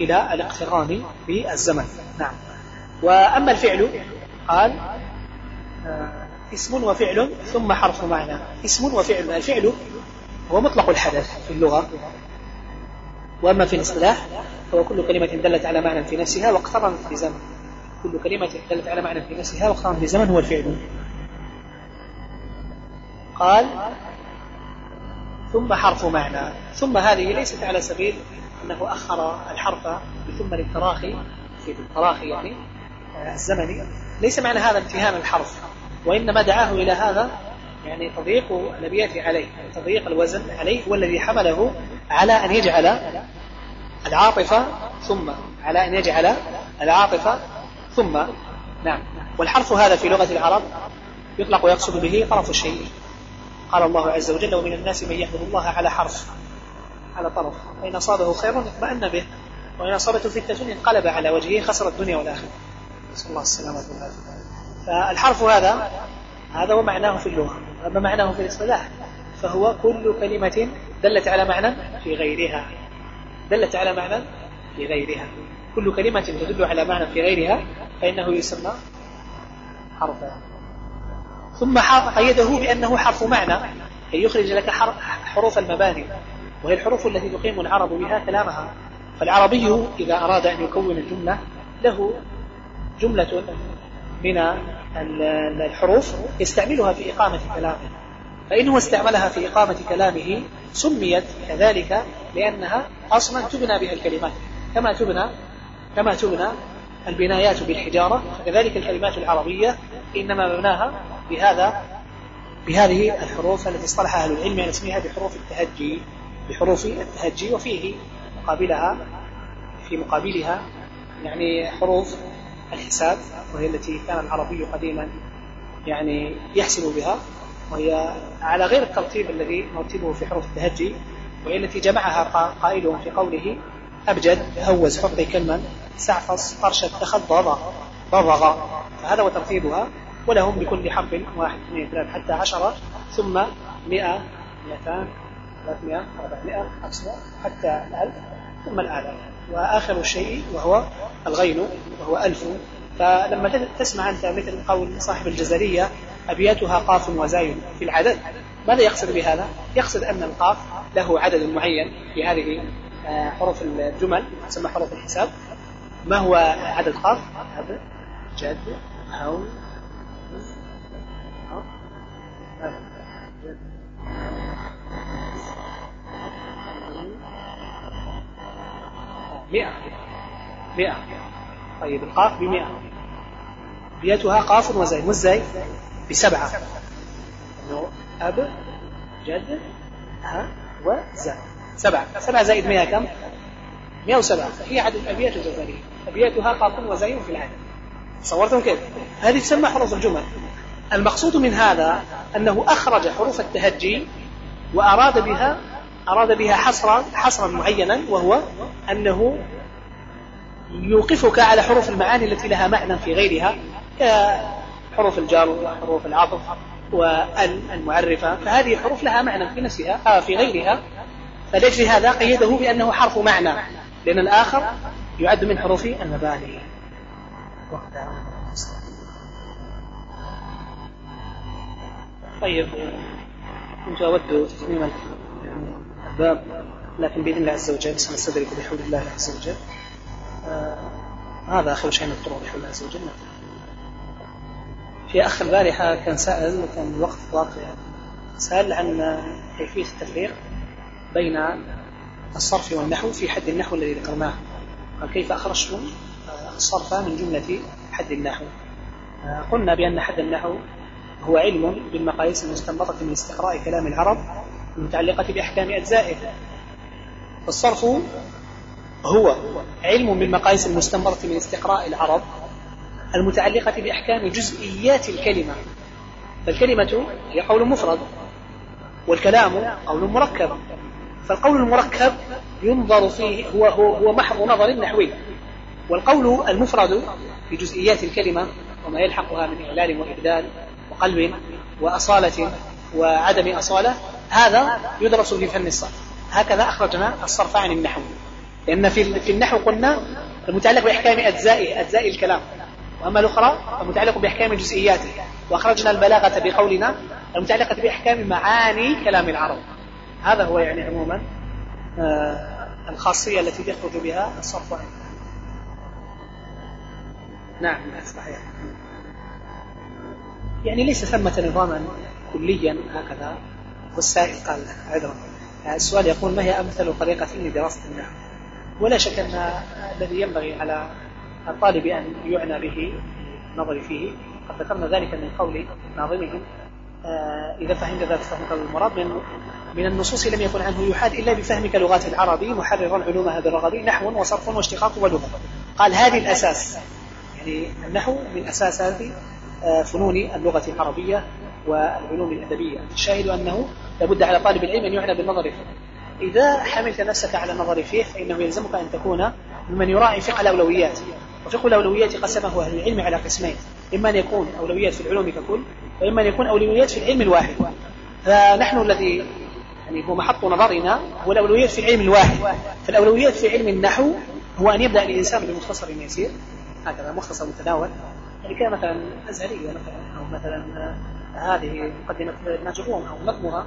إلى الاقتران بالزمن. نعم. وأما الفعل قال آه، اسم وفعل ثم حرف معنى. اسم وفعل الفعل هو مطلق الحدث في اللغة. وأما في الاصطلاح فهو كل كلمة دلت على معنى في نفسها واقترنت بزمن كل كلمة دلت على معنى في نفسها واقترنت بزمن هو الفعل. قال ثم حرف معنى. ثم هذه ليست على سبيل أنه أخر الحرف بثم للتراخي في التراخي يعني آه، الزمني. ليس معنى هذا امتهان الحرف وإنما دعاه إلى هذا يعني تضييق الأبيات عليه تضييق الوزن عليه هو الذي حمله على أن يجعل العاطفة ثم على أن يجعل العاطفة ثم. نعم. والحرف هذا في لغة العرب يطلق ويقصد به طرف الشيء. قال الله عز وجل ومن الناس من يحمد الله على حرف على طرف. فإن أصابه خير اطمأن به وإن أصابته فتنة انقلب على وجهه خسر الدنيا والآخرة. نسأل الله السلامة والعافية. فالحرف هذا هذا ومعناه في اللغة. أما معناه في الاصطلاح فهو كل كلمة دلت على معنى في غيرها. دلت على معنى في غيرها. كل كلمة تدل على معنى في غيرها فإنه يسمى حرفا ثم قيده بأنه حرف معنى كي يخرج لك حروف المباني وهي الحروف التي تقيم العرب بها كلامها. فالعربي إذا أراد أن يكون الجملة له جملة من الحروف يستعملها في إقامة كلامه. فإنه استعملها في إقامة كلامه سميت كذلك لأنها أصلا تبنى بها الكلمات. كما تبنى كما تبنى البنايات بالحجارة فكذلك الكلمات العربية إنما مبناها بهذا بهذه الحروف التي اصطلح أهل العلم على اسمها بحروف التهجي بحروف التهجي وفيه مقابلها في مقابلها يعني حروف الحساب وهي التي كان العربي قديما يعني يحسب بها وهي على غير الترتيب الذي نرتبه في حروف التهجي وهي التي جمعها قائلهم في قوله أبجد هوز حطي كلما سعفص طرشت أخذ ضضى ضضغ. فهذا هو ترتيبها. ولهم بكل حرف واحد اثنين ثلاثة حتى عشرة ثم مئة مئتان ثلاثمائة أربعمائة خمسمائة حتى الألف ثم الآلاف وآخر الشيء وهو الغين وهو ألف فلما تسمع أنت مثل قول صاحب الجزرية أبياتها قاف وزاي في العدد ماذا يقصد بهذا؟ يقصد أن القاف له عدد معين في هذه آه، حروف الجمل تسمى حروف الحساب ما هو عدد قاف؟ هذا جد أو مئة. مئة. طيب القاف بمئة. بيتها قاف وزاي والزاي بسبعة. أنه أب جد ها وزا سبعة. سبعة زائد مئة كم؟ مئة وسبعة. هي عدد أبيات الجزرية أبياتها قاف وزاي في العدد صورتم كيف؟ هذه تسمى حروف الجمل. المقصود من هذا أنه أخرج حروف التهجي وأراد بها أراد بها حصرا حصرا معينا وهو أنه يوقفك على حروف المعاني التي لها معنى في غيرها كحروف الجار وحروف العطف وال المعرفة فهذه حروف لها معنى في نفسها آه في غيرها. فلأجل هذا قيده بأنه حرف معنى لأن الآخر يعد من حروف المباني طيب كنت أود تتميم الباب لكن بإذن الله عز وجل سنستدرك بحول الله عز وجل. آه هذا آخر شيء نذكره بحول الله عز وجل. في أخ البارحة كان سأل وكان الوقت واقع سأل عن كيفية التفريق بين الصرف والنحو في حد النحو الذي ذكرناه. كيف أخرجتم الصرف من جملة حد النحو. قلنا بأن حد النحو هو علم بالمقاييس المستنبطة من استقراء كلام العرب المتعلقة بأحكام أجزائه. والصرف هو علم بالمقاييس المستنبطة من استقراء العرب المتعلقة بأحكام جزئيات الكلمة. فالكلمة هي قول مفرد والكلام قول مركب. فالقول المركب ينظر فيه هو هو هو محض نظر نحوي. والقول المفرد في جزئيات الكلمة وما يلحقها من إعلال وإبدال وقلب وأصالة وعدم أصالة هذا يدرس في فن الصرف. هكذا أخرجنا الصرف عن النحو. لأن في النحو قلنا المتعلق بأحكام أجزاء أجزاء الكلام. وأما الأخرى المتعلقة بأحكام جزئياته وأخرجنا البلاغة بقولنا المتعلقة بأحكام معاني كلام العرب. هذا هو يعني عموما آه الخاصية التي يخرج بها الصرف عنه نعم صحيح. يعني ليس ثمة نظاما كليا هكذا. والسائل قال عذرا. السؤال يقول ما هي أمثل طريقة لدراسة النحو ولا شك أن الذي ينبغي على الطالب أن يعنى به النظر فيه. قد ذكرنا ذلك من قول ناظمهم. آه، إذا فهمت ذلك فهمك المراد من من النصوص لم يكن عنه يحاد إلا بفهمك لغات العربي محررا علومها بالرغبي نحو وصرف واشتقاق ولغة قال هذه الأساس. النحو من أساسات آه، فنون اللغة العربية والعلوم الأدبية. الشاهد أنه لابد على طالب العلم أن يعنى بالنظر فيه. إذا حملت نفسك على النظر فيه فإنه يلزمك أن تكون ممن يراعي فقه الأولويات. وفقه الأولويات قسمه أهل العلم على قسمين. إما أن يكون أولويات في العلوم ككل وإما أن يكون أولويات في العلم الواحد. فنحن الذي يعني هو محط نظرنا هو الأولويات في العلم الواحد. فالأولويات في علم النحو هو أن يبدأ الإنسان بمختصر يسير هكذا مختصر متناول يعني كان مثلا أزهرية مثلا أو مثلا هذه مقدمة ناجحون أو نظمها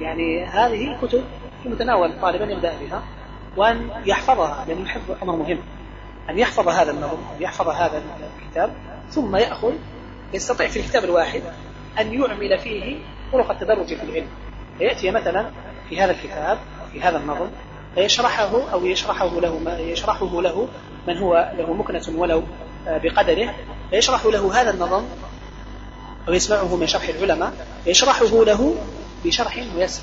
يعني هذه كتب في متناول الطالب أن يبدأ بها وأن يحفظها لأنه يحب أمر مهم. أن يحفظ هذا النظم أن يحفظ هذا الكتاب ثم يأخذ يستطيع في الكتاب الواحد أن يعمل فيه طرق التدرج في العلم. فيأتي مثلا في هذا الكتاب في هذا النظم فيشرحه أو يشرحه له ما يشرحه له من هو له مكنة ولو بقدره فيشرح له هذا النظم أو يسمعه من شرح العلماء يشرحه له بشرح ميسر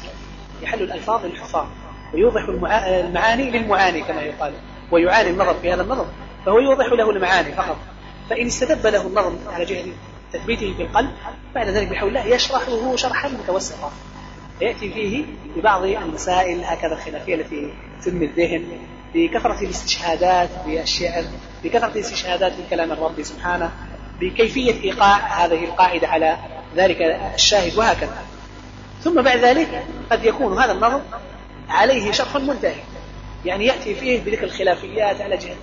يحل الألفاظ للحفاظ ويوضح المعاني للمعاني كما يقال ويعاني النظر في هذا النظر فهو يوضح له المعاني فقط. فإن استدب له النظر على جهة تثبيته في القلب بعد ذلك بحول الله يشرحه شرحا متوسطا. يأتي فيه ببعض المسائل هكذا الخلافية التي تنمي الذهن بكثرة الاستشهادات بالشعر بكثرة الاستشهادات بكلام الرب سبحانه بكيفية إيقاع هذه القاعدة على ذلك الشاهد وهكذا. ثم بعد ذلك قد يكون هذا النظر عليه شرح منتهي. يعني يأتي فيه بذكر الخلافيات على جهة.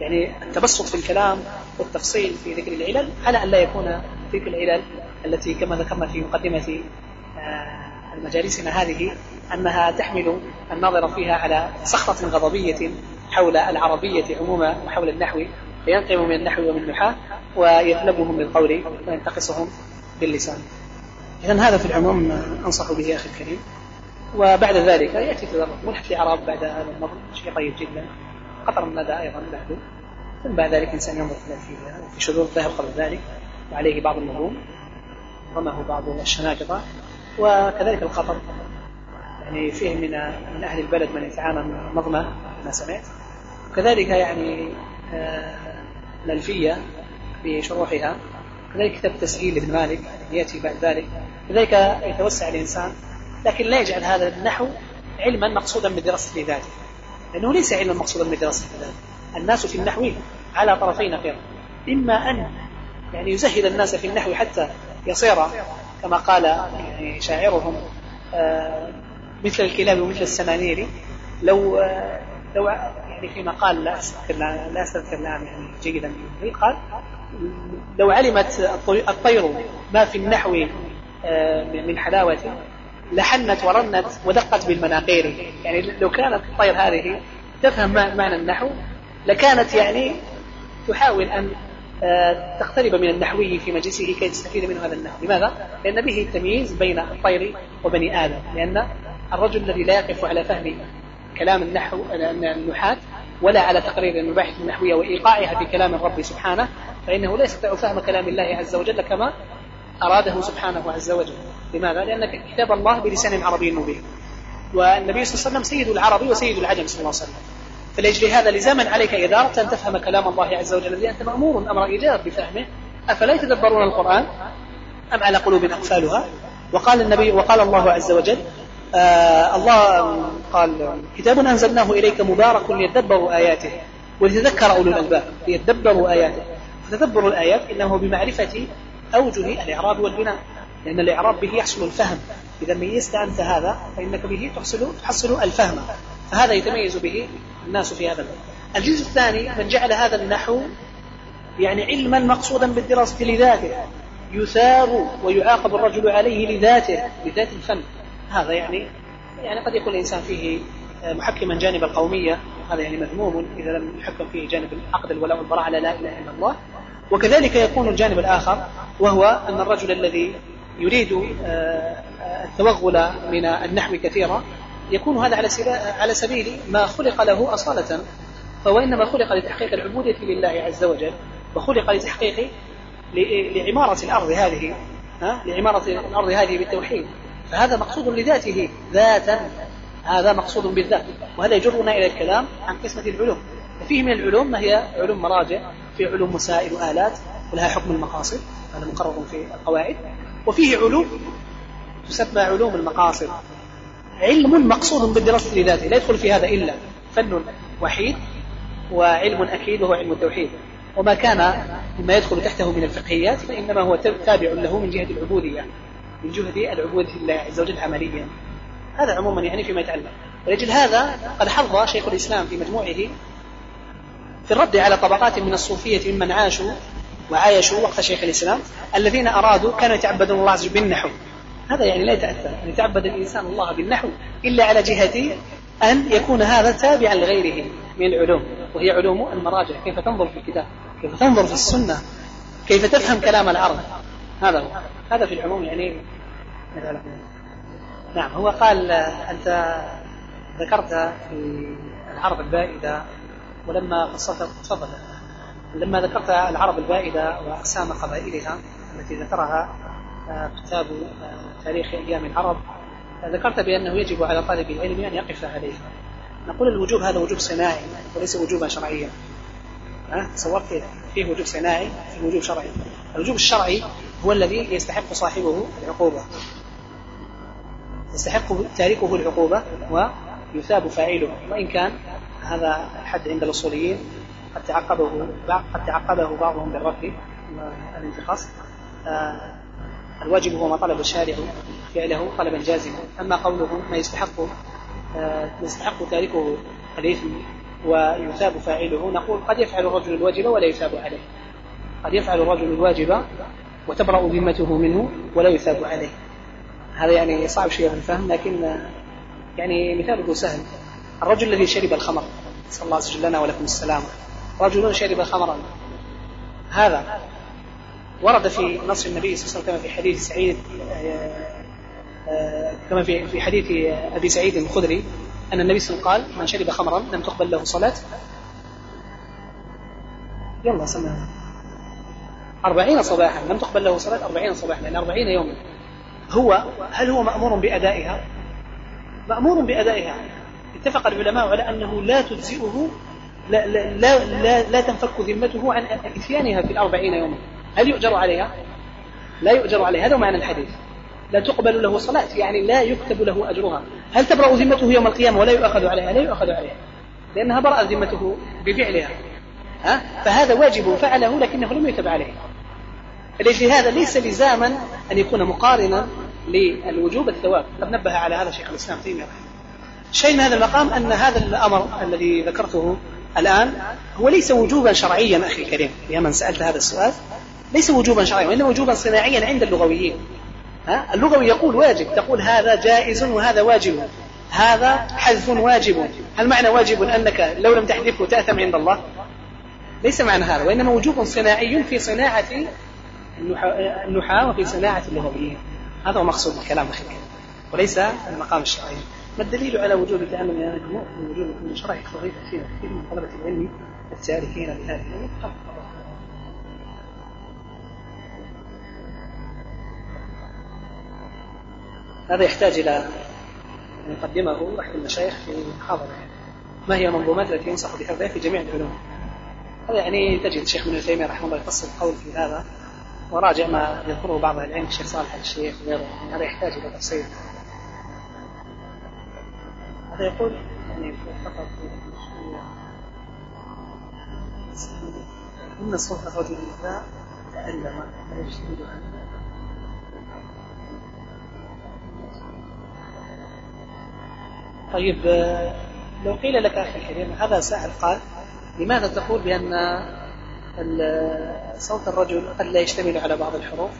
يعني التبسط في الكلام والتفصيل في ذكر العلل على أن لا يكون ذكر العلل التي كما ذكرنا في مقدمة آه، مجالسنا هذه أنها تحمل الناظر فيها على صخرة غضبية حول العربية عموما وحول النحو فينقم من النحو ومن النحاة ويطلبهم بالقول وينتقصهم باللسان. إذا هذا في العموم أنصح به أخي الكريم. وبعد ذلك يأتي تدرج ملحق الإعراب بعد هذا النظر شيء طيب جدا. قطر الندى أيضا بعده ثم بعد ذلك الإنسان ينظر في شذوذ الذهب قبل ذلك وعليه بعض النجوم رمه بعض الشناقطة وكذلك القطر. يعني فيه من من أهل البلد من يتعامل نظمة ما سمعت. وكذلك يعني آه، الألفية بشروحها. كذلك كتاب تسهيل ابن مالك يأتي بعد ذلك. كذلك يتوسع الإنسان لكن لا يجعل هذا النحو علما مقصودا بدراسة ذاته. لأنه ليس علما مقصودا بدراسة ذاته. الناس في النحو على طرفي نقيض إما أن يعني يزهد الناس في النحو حتى يصير كما قال يعني شاعرهم آه، مثل الكلاب ومثل السنانير. لو آه، لو يعني في مقال لا أستذكر لا أستذكر الان يعني جيدا قال لو علمت الطير ما في النحو آه، من حلاوة لحنت ورنت ودقت بالمناقير. يعني لو كانت الطير هذه تفهم معنى النحو لكانت يعني تحاول أن تقترب من النحوي في مجلسه كي تستفيد منه هذا النحو. لماذا؟ لأن به التمييز بين الطير وبني آدم. لأن الرجل الذي لا يقف على فهم كلام النحو النحاة ولا على تقرير المباحث النحوية وإيقاعها بكلام الرب سبحانه فإنه لا يستطيع فهم كلام الله عز وجل كما أراده سبحانه عز وجل. لماذا؟ لأن كتاب الله بلسان عربي مبين. والنبي صلى الله عليه وسلم سيد العرب وسيد العجم صلى الله عليه وسلم. فلأجل هذا لزاما عليك إذا أردت أن تفهم كلام الله عز وجل؟ الذي أنت مأمور أمر إيجاب بفهمه. أفلا يتدبرون القرآن أم على قلوب أقفالها وقال النبي وقال الله عز وجل آه الله قال كتاب أنزلناه إليك مبارك ليدبروا آياته وليتذكر أولو الألباب. ليدبروا آياته. فتدبر الآيات إنه بمعرفة أوجه الإعراب والبناء. لأن الإعراب به يحصل الفهم. إذا ميزت أنت هذا فإنك به تحصل تحصل الفهم. فهذا يتميز به الناس في هذا. الباب الجزء الثاني من جعل هذا النحو يعني علما مقصودا بالدراسة لذاته. يثاب ويعاقب الرجل عليه لذاته لذات الفن. هذا يعني يعني قد يكون الإنسان فيه محكما جانب القومية. هذا يعني مذموم إذا لم يحكم فيه جانب العقد الولاء والبراء على لا إله إلا الله. وكذلك يكون الجانب الآخر وهو أن الرجل الذي يريد آه، التوغل من النحو كثيرا يكون هذا على على سبيل ما خلق له أصالة فهو إنما خلق لتحقيق العبودية لله عز وجل وخلق لتحقيق لعمارة الأرض هذه ها؟ لعمارة الأرض هذه بالتوحيد. فهذا مقصود لذاته ذاتا. هذا مقصود بالذات. وهذا يجرنا إلى الكلام عن قسمة العلوم. وفيه من العلوم ما هي علوم مراجع في علوم مسائل وآلات ولها حكم المقاصد هذا مقرر في القواعد. وفيه علوم تسمى علوم المقاصد. علم مقصود بالدراسة لذاته لا يدخل في هذا إلا فن وحيد وعلم أكيد وهو علم التوحيد. وما كان مما يدخل تحته من الفقهيات فإنما هو تابع له من جهة العبودية من جهة العبودية لله عز وجل عمليا. هذا عموما يعني فيما يتعلق. ولأجل هذا قد حظ شيخ الإسلام في مجموعه في الرد على طبقات من الصوفية ممن عاشوا وعايشوا وقت شيخ الإسلام الذين أرادوا كانوا يتعبدون الله عز وجل بالنحو. هذا يعني لا يتأثر. أن يتعبد الإنسان الله بالنحو إلا على جهة أن يكون هذا تابعا لغيره من العلوم. وهي علوم المراجع. كيف تنظر في الكتاب؟ كيف تنظر في السنة؟ كيف تفهم كلام العرب؟ هذا هو. هذا في العموم يعني نعم هو قال أنت ذكرت في العرب البائدة ولما قصت تفضل. لما ذكرت العرب البائدة وأقسام قبائلها التي ذكرها كتاب آه، تاريخ أيام العرب. ذكرت بأنه يجب على طالب العلم أن يقف عليها نقول الوجوب هذا وجوب صناعي وليس وجوبا شرعيا تصورت كيف فيه وجوب صناعي في وجوب شرعي. الوجوب الشرعي هو الذي يستحق صاحبه العقوبة. يستحق تاركه العقوبة ويثاب فاعله. وإن كان هذا الحد عند الأصوليين قد تعقبه قد تعقبه بعضهم بالرفض والانتقاص. آه الواجب هو ما طلب الشارع فعله طلبا جازما أما قوله ما يستحق آه يستحق تاركه الاثم ويثاب فاعله نقول قد يفعل الرجل الواجب ولا يثاب عليه. قد يفعل الرجل الواجب وتبرأ ذمته منه ولا يثاب عليه. هذا يعني صعب شيء في الفهم لكن يعني مثاله سهل. الرجل الذي شرب الخمر نسأل الله عز وجل لنا ولكم السلامة. رجل شرب خمرا هذا ورد في نص النبي صلى الله عليه وسلم كما في حديث سعيد آه، كما في في حديث أبي سعيد الخدري أن النبي صلى الله عليه وسلم قال من شرب خمرا لم تقبل له صلاة. يلا سمع أربعين صباحا لم تقبل له صلاة أربعين صباحا يعني أربعين يوما. هو هل هو مأمور بأدائها؟ مأمور بأدائها. اتفق العلماء على أنه لا تجزئه لا, لا, لا, لا, لا تنفك ذمته عن إتيانها في الأربعين يوما. هل يؤجر عليها؟ لا يؤجر عليها هذا معنى الحديث. لا تقبل له صلاة يعني لا يكتب له أجرها. هل تبرأ ذمته يوم القيامة ولا يؤخذ عليها؟ لا يؤخذ عليها لأنها برأت ذمته بفعلها. ها؟ فهذا واجب فعله لكنه لم يتب عليه. لأجل هذا ليس لزاما أن يكون مقارنا للوجوب الثواب. قد نبه على هذا شيخ الإسلام تيمية شيء من هذا المقام أن هذا الأمر الذي ذكرته الآن هو ليس وجوبا شرعيا أخي الكريم. يا من سألت هذا السؤال ليس وجوبا شرعيا وإنما وجوبا صناعيا عند اللغويين. ها؟ اللغوي يقول واجب تقول هذا جائز وهذا واجب. هذا حذف واجب. هل معنى واجب أنك لو لم تحذفه تأثم عند الله؟ ليس معنى هذا وإنما وجوب صناعي في صناعة النحاة وفي صناعة اللغويين. هذا هو مقصود الكلام أخي وليس المقام الشرعي. ما الدليل على وجود يعني من وجود من شرائح صغيرة كثيرة كثير من طلبة العلم التاركين لهذه هذا يحتاج إلى أن يقدمه أحد المشايخ في محاضرة. ما هي المنظومات التي ينصح بحفظها في جميع العلوم؟ هذا يعني تجد الشيخ ابن تيمية رحمه الله يفصل القول في هذا وراجع ما يذكره بعض العلم الشيخ صالح الشيخ وغيره. هذا يحتاج إلى تفصيل. هذا يقول يعني فقط إن صوت الرجل إذا تألم فيجتهد عنه. طيب لو قيل لك أخي الكريم هذا سائل قال لماذا تقول بأن صوت الرجل قد لا يشتمل على بعض الحروف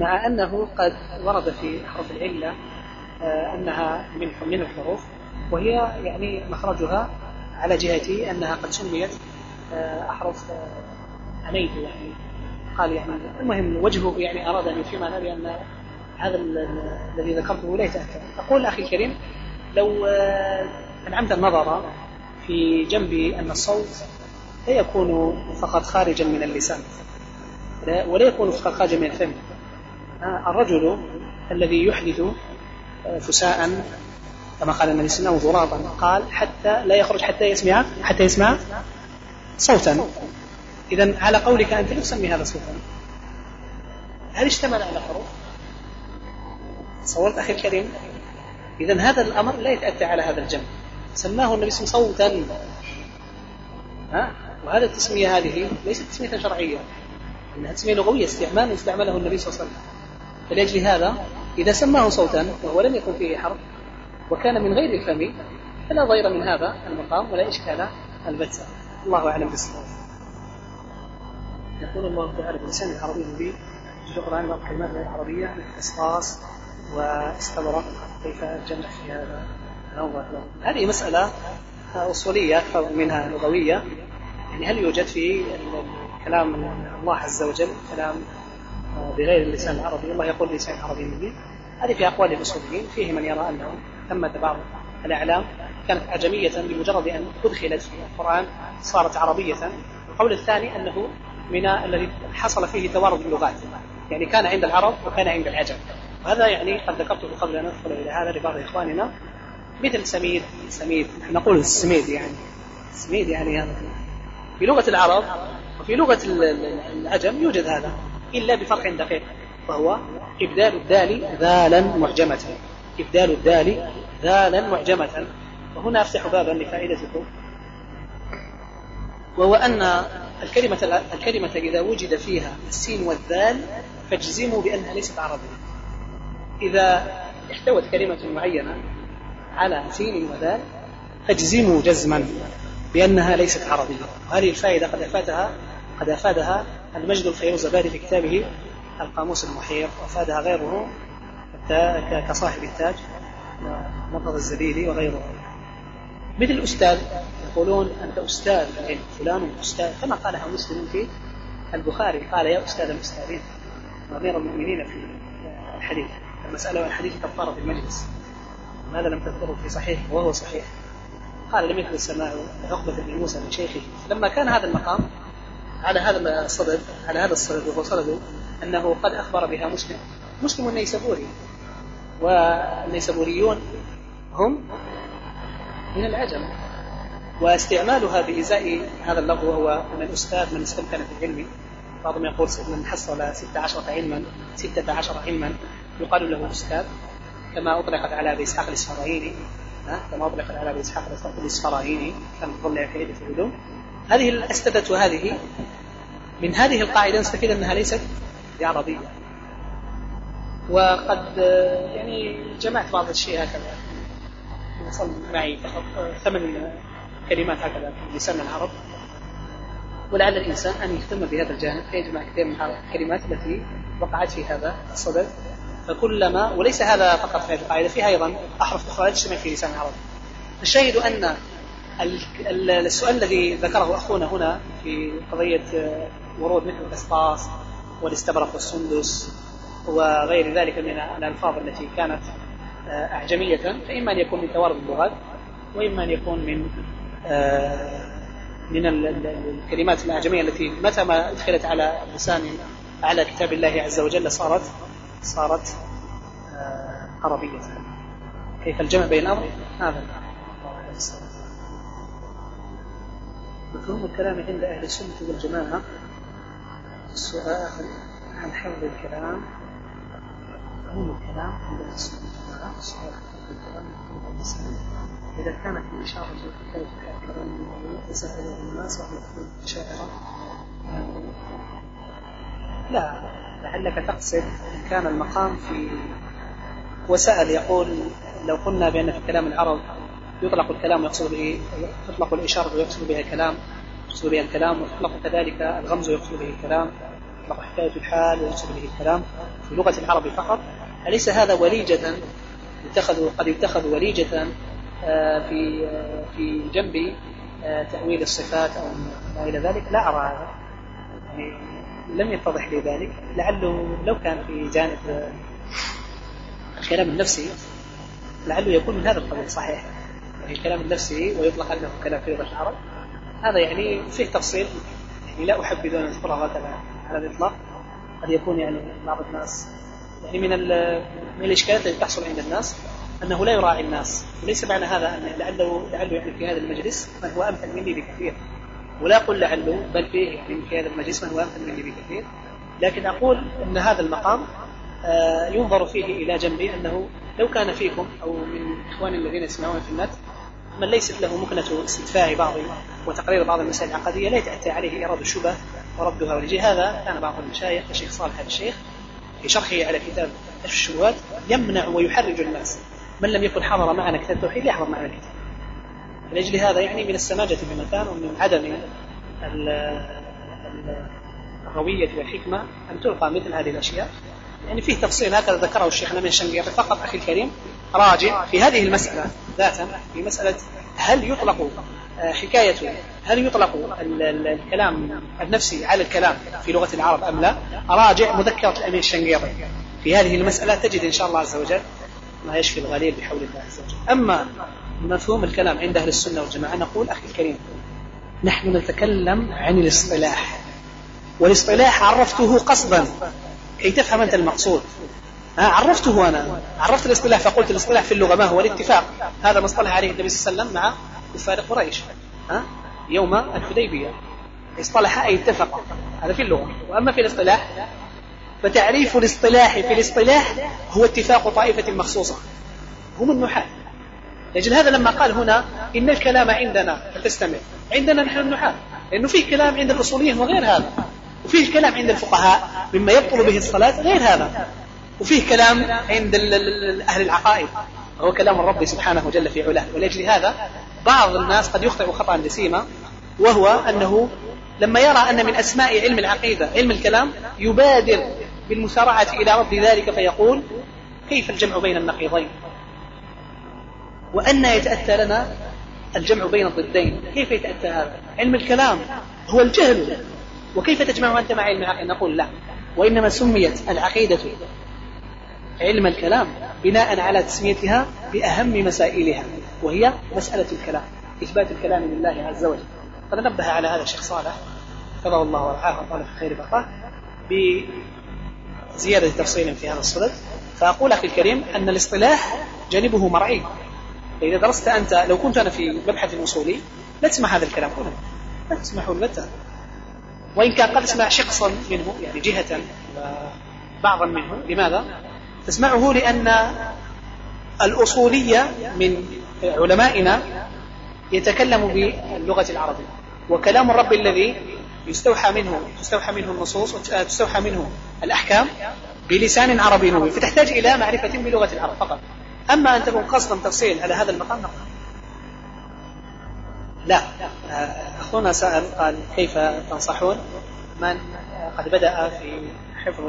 مع أنه قد ورد في حرف العلة آه، أنها من من الحروف وهي يعني مخرجها على جهة أنها قد سميت آه، أحرف آه، أنيت يعني. قال يعني المهم وجهه يعني أراد أن يفهم هذا بأن هذا الذي ذكرته لا يتأكد أقول أخي الكريم لو أنعمت النظر في جنب أن الصوت لا يكون فقط خارجا من اللسان ولا يكون فقط خارجا من الفم. الرجل الذي يحدث فساء كما قال النبي صلى الله عليه وسلم قال حتى لا يخرج حتى يسمع حتى يسمع صوتا. إذا على قولك أنت لا تسمي هذا صوتا. هل اشتمل على حروف؟ صورت أخي الكريم؟ إذا هذا الأمر لا يتأتى على هذا الجنب. سماه النبي صلى الله عليه وسلم صوتا. ها؟ وهذه التسمية هذه ليست تسمية شرعية. إنها تسمية لغوية استعمال استعمله النبي صلى الله عليه وسلم. فلأجل هذا إذا سماه صوتا وهو لم يكن فيه حرف وكان من غير الفم فلا ضير من هذا المقام ولا إشكال البتة. الله أعلم بالصواب. يقول الله تعالى باللسان العربي المبين في القرآن بعض الكلمات غير عربية مثل إصطاص واستبرق كيف الجمع في هذا هذه مسألة أصولية أكثر منها لغوية. يعني هل يوجد في كلام الله عز وجل كلام بغير اللسان العربي؟ الله يقول بلسان عربي مبين. هذه في أقوال الأصوليين. فيه من يرى أنه ثمة بعض الأعلام كانت أعجمية بمجرد أن أدخلت في القرآن صارت عربية. القول الثاني أنه من الذي حصل فيه توارد اللغات. يعني كان عند العرب وكان عند العجم. وهذا يعني قد ذكرته قبل أن ندخل إلى هذا لبعض إخواننا. مثل سميد سميد نقول السميد يعني. سميد يعني هذا. في لغة العرب وفي لغة العجم يوجد هذا إلا بفرق دقيق وهو إبدال الدال ذالا معجمة. إبدال الدال ذالا معجمة. وهنا أفتح بابا لفائدتكم. وهو أن الكلمة الكلمة إذا وجد فيها السين والذال فاجزموا بأنها ليست عربية. إذا احتوت كلمة معينة على سين وذال فاجزموا جزما بأنها ليست عربية. وهذه الفائدة قد أفادها قد أفادها المجد الفيروزبادي في كتابه القاموس المحيط وأفادها غيره كصاحب التاج مرتضى الزبيدي وغيره. مثل الأستاذ يقولون أنت أستاذ فلان أستاذ كما قالها مسلم في البخاري قال يا أستاذ الأستاذين أمير المؤمنين في الحديث. المسألة والحديث كفارة في المجلس. ماذا لم تذكره في صحيح وهو صحيح؟ قال لم يكن السماع عقبة بن موسى من شيخه. لما كان هذا المقام على هذا الصدد على هذا الصدد وهو صدد أنه قد أخبر بها مسلم. مسلم النيسابوري. والنيسابوريون هم من العجم. واستعمالها بإزاء هذا اللفظ وهو من الأستاذ من استمكن في العلم. بعضهم يقول من حصل ستة عشرة علما ستة عشر علما. يقال له أستاذ كما أطلقت على أبي إسحاق الإسفرايني كما أطلقت على أبي إسحاق الإسفرايني كان تطلع في عدة العلوم هذه الأستاذة وهذه من هذه القاعدة نستفيد أنها ليست بعربية وقد يعني جمعت بعض الشيء هكذا. وصل معي فقط ثمان كلمات هكذا في لسان العرب. ولعل الإنسان أن يهتم بهذا الجانب فيجمع كثير من الكلمات التي وقعت في هذا الصدد. فكلما وليس هذا فقط في هذه القاعدة فيها أيضا أحرف أخرى تجتمع في لسان العرب. الشاهد أن السؤال الذي ذكره أخونا هنا في قضية ورود مثل القسطاس والاستبرق والسندس وغير ذلك من الألفاظ التي كانت أعجمية فإما أن يكون من توارد اللغات وإما أن يكون من من الكلمات الأعجمية التي متى ما أدخلت على لسان على كتاب الله عز وجل صارت صارت عربية. كيف الجمع بين الأمر؟ هذا مفهوم الكلام عند أهل السنة والجماعة. السؤال عن حفظ الكلام. مفهوم الكلام عند أهل السنة والجماعة. السؤال عن الكلام إذا كانت الإشارة في الكلام يتساءله الناس وهو تكون شاعرة لا. لعلك تقصد إن كان المقام في وسأل يقول لو قلنا بأن في كلام العرب يطلق الكلام ويقصد به تطلق الإشارة ويقصد بها الكلام يقصد بها الكلام ويطلق كذلك الغمز ويقصد به الكلام يطلق حكاية الحال ويقصد به الكلام. في لغة العرب فقط أليس هذا وليجة؟ يتخذ قد يتخذ وليجة آه، في آه، في جنب آه، تأويل الصفات أو ما إلى ذلك؟ لا أرى هذا. يعني لم يتضح لي ذلك لعله لو كان في جانب الكلام النفسي لعله يكون من هذا القبيل صحيح. يعني الكلام النفسي ويطلق أنه كلام في لغة العرب. هذا يعني فيه تفصيل يعني لا أحبذ أن أذكره هكذا على الإطلاق. قد يكون يعني بعض الناس يعني من من الإشكالات التي تحصل عند الناس أنه لا يراعي الناس. وليس معنى هذا ان لعله لعله يعني في هذا المجلس من هو أمثل مني بكثير. ولا أقول لعله بل فيه في هذا المجلس من هو امثل مني بكثير لكن أقول إن هذا المقام آه، ينظر فيه إلى جنب أنه لو كان فيكم أو من إخوان الذين يسمعون في النت من ليست له مكنة استدفاع بعض وتقرير بعض المسائل العقدية لا يتأتى عليه إيراد الشبه وردها ولجي هذا كان بعض المشايخ الشيخ صالح الشيخ في شرحه على كتاب الشبهات يمنع ويحرج الناس. من لم يكن حضر معنا كتاب التوحيد يحضر معنا الكتاب لأجل هذا يعني من السماجة بمكان ومن عدم الروية والحكمة أن تلقى مثل هذه الأشياء. يعني فيه تفصيل هكذا ذكره الشيخ الأمين الشنقيطي. فقط أخي الكريم راجع في هذه المسألة ذاتا في مسألة هل يطلق آه، حكاية هل يطلق الكلام النفسي على الكلام في لغة العرب أم لا؟ راجع مذكرة الأمين الشنقيطي. في هذه المسألة تجد إن شاء الله عز وجل ما يشفي الغليل بحول الله عز وجل. أما مفهوم الكلام عند أهل السنة والجماعة. نقول أخي الكريم نحن نتكلم عن الاصطلاح والاصطلاح عرفته قصدا. كي تفهم أنت المقصود. عرفته أنا. عرفت الاصطلاح فقلت الاصطلاح في اللغة. ما هو الاتفاق؟ هذا ما اصطلح عليه النبي صلى الله عليه وسلم مع كفار قريش. ها يوم الحديبية. اصطلح أي اتفق. هذا في اللغة. وأما في الاصطلاح فتعريف الاصطلاح في الاصطلاح هو اتفاق طائفة مخصوصة. هم النحاة. لأجل هذا لما قال هنا إن الكلام عندنا فلتستمع عندنا نحن النحاة. لأنه في كلام عند الأصوليين وغير هذا. وفيه كلام عند الفقهاء مما يبطل به الصلاة غير هذا. وفيه كلام عند أهل العقائد. وهو كلام الرب سبحانه جل في علاه. ولأجل هذا بعض الناس قد يخطئ خطأ جسيما وهو أنه لما يرى أن من أسماء علم العقيدة علم الكلام يبادر بالمسارعة إلى رد ذلك فيقول كيف الجمع بين النقيضين؟ وأن يتأتى لنا الجمع بين الضدين. كيف يتأتى هذا؟ علم الكلام. هو الجهل. وكيف تجمع أنت مع علم العقيدة؟ نقول لا. وإنما سميت العقيدة علم الكلام بناء على تسميتها بأهم مسائلها وهي مسألة الكلام إثبات الكلام لله عز وجل. قد نبه على هذا الشيخ صالح حفظه الله ورعاه وطال في خير بقاه بزيادة تفصيل في هذا الصدد فأقول أخي الكريم أن الاصطلاح جانبه مرعي. فإذا درست أنت لو كنت أنا في مبحث أصولي لا تسمع هذا الكلام هنا. لا تسمحه البتة وإن كان قد تسمع شخصا منه يعني جهة بعضا منه لماذا؟ تسمعه لأن الأصولية من علمائنا يتكلم باللغة العربية. وكلام الرب الذي يستوحى منه تستوحى منه النصوص وتستوحى منه الأحكام بلسان عربي نبوي فتحتاج إلى معرفة بلغة العرب فقط. أما أن تكون قصدا تفصيل على هذا المقام نقول. لا. أخونا سأل قال كيف تنصحون من قد بدأ في حفظ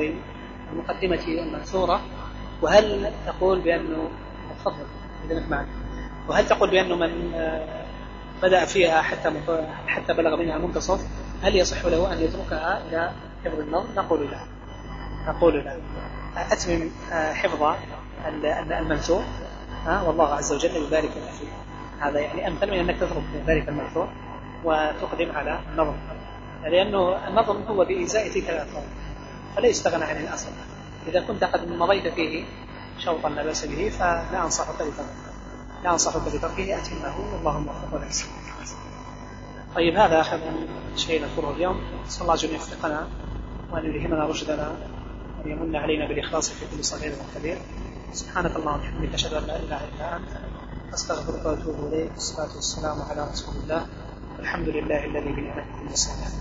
المقدمة المنثورة؟ وهل تقول بأنه تفضل إذنك معك وهل تقول بأنه من بدأ فيها حتى حتى بلغ منها المنتصف هل يصح له أن يتركها إلى حفظ النظم؟ نقول لا. نقول لا. أتمم حفظ المنثور. ها والله عز وجل يبارك لك فيه هذا يعني أمثل من أنك تترك ذلك المأثور وتقدم على النظر لأنه النظر هو بإزاء تلك الآثار فلا يستغنى عن الأصل. إذا كنت قد مضيت فيه شوطا لا بأس به فلا أنصحك بتركه. لا أنصحك بتركه أتمه والله موفق لك. طيب هذا آخر شيء نذكره اليوم. نسأل الله أن يوفقنا وأن يلهمنا رشدنا وأن يمن علينا بالإخلاص في كل صغير وكبير. سبحانك اللهم وبحمدك أشهد أن لا إله إلا أنت أستغفرك وأتوب إليك والصلاة والسلام على رسول الله الحمد لله الذي بنعمته الصالحات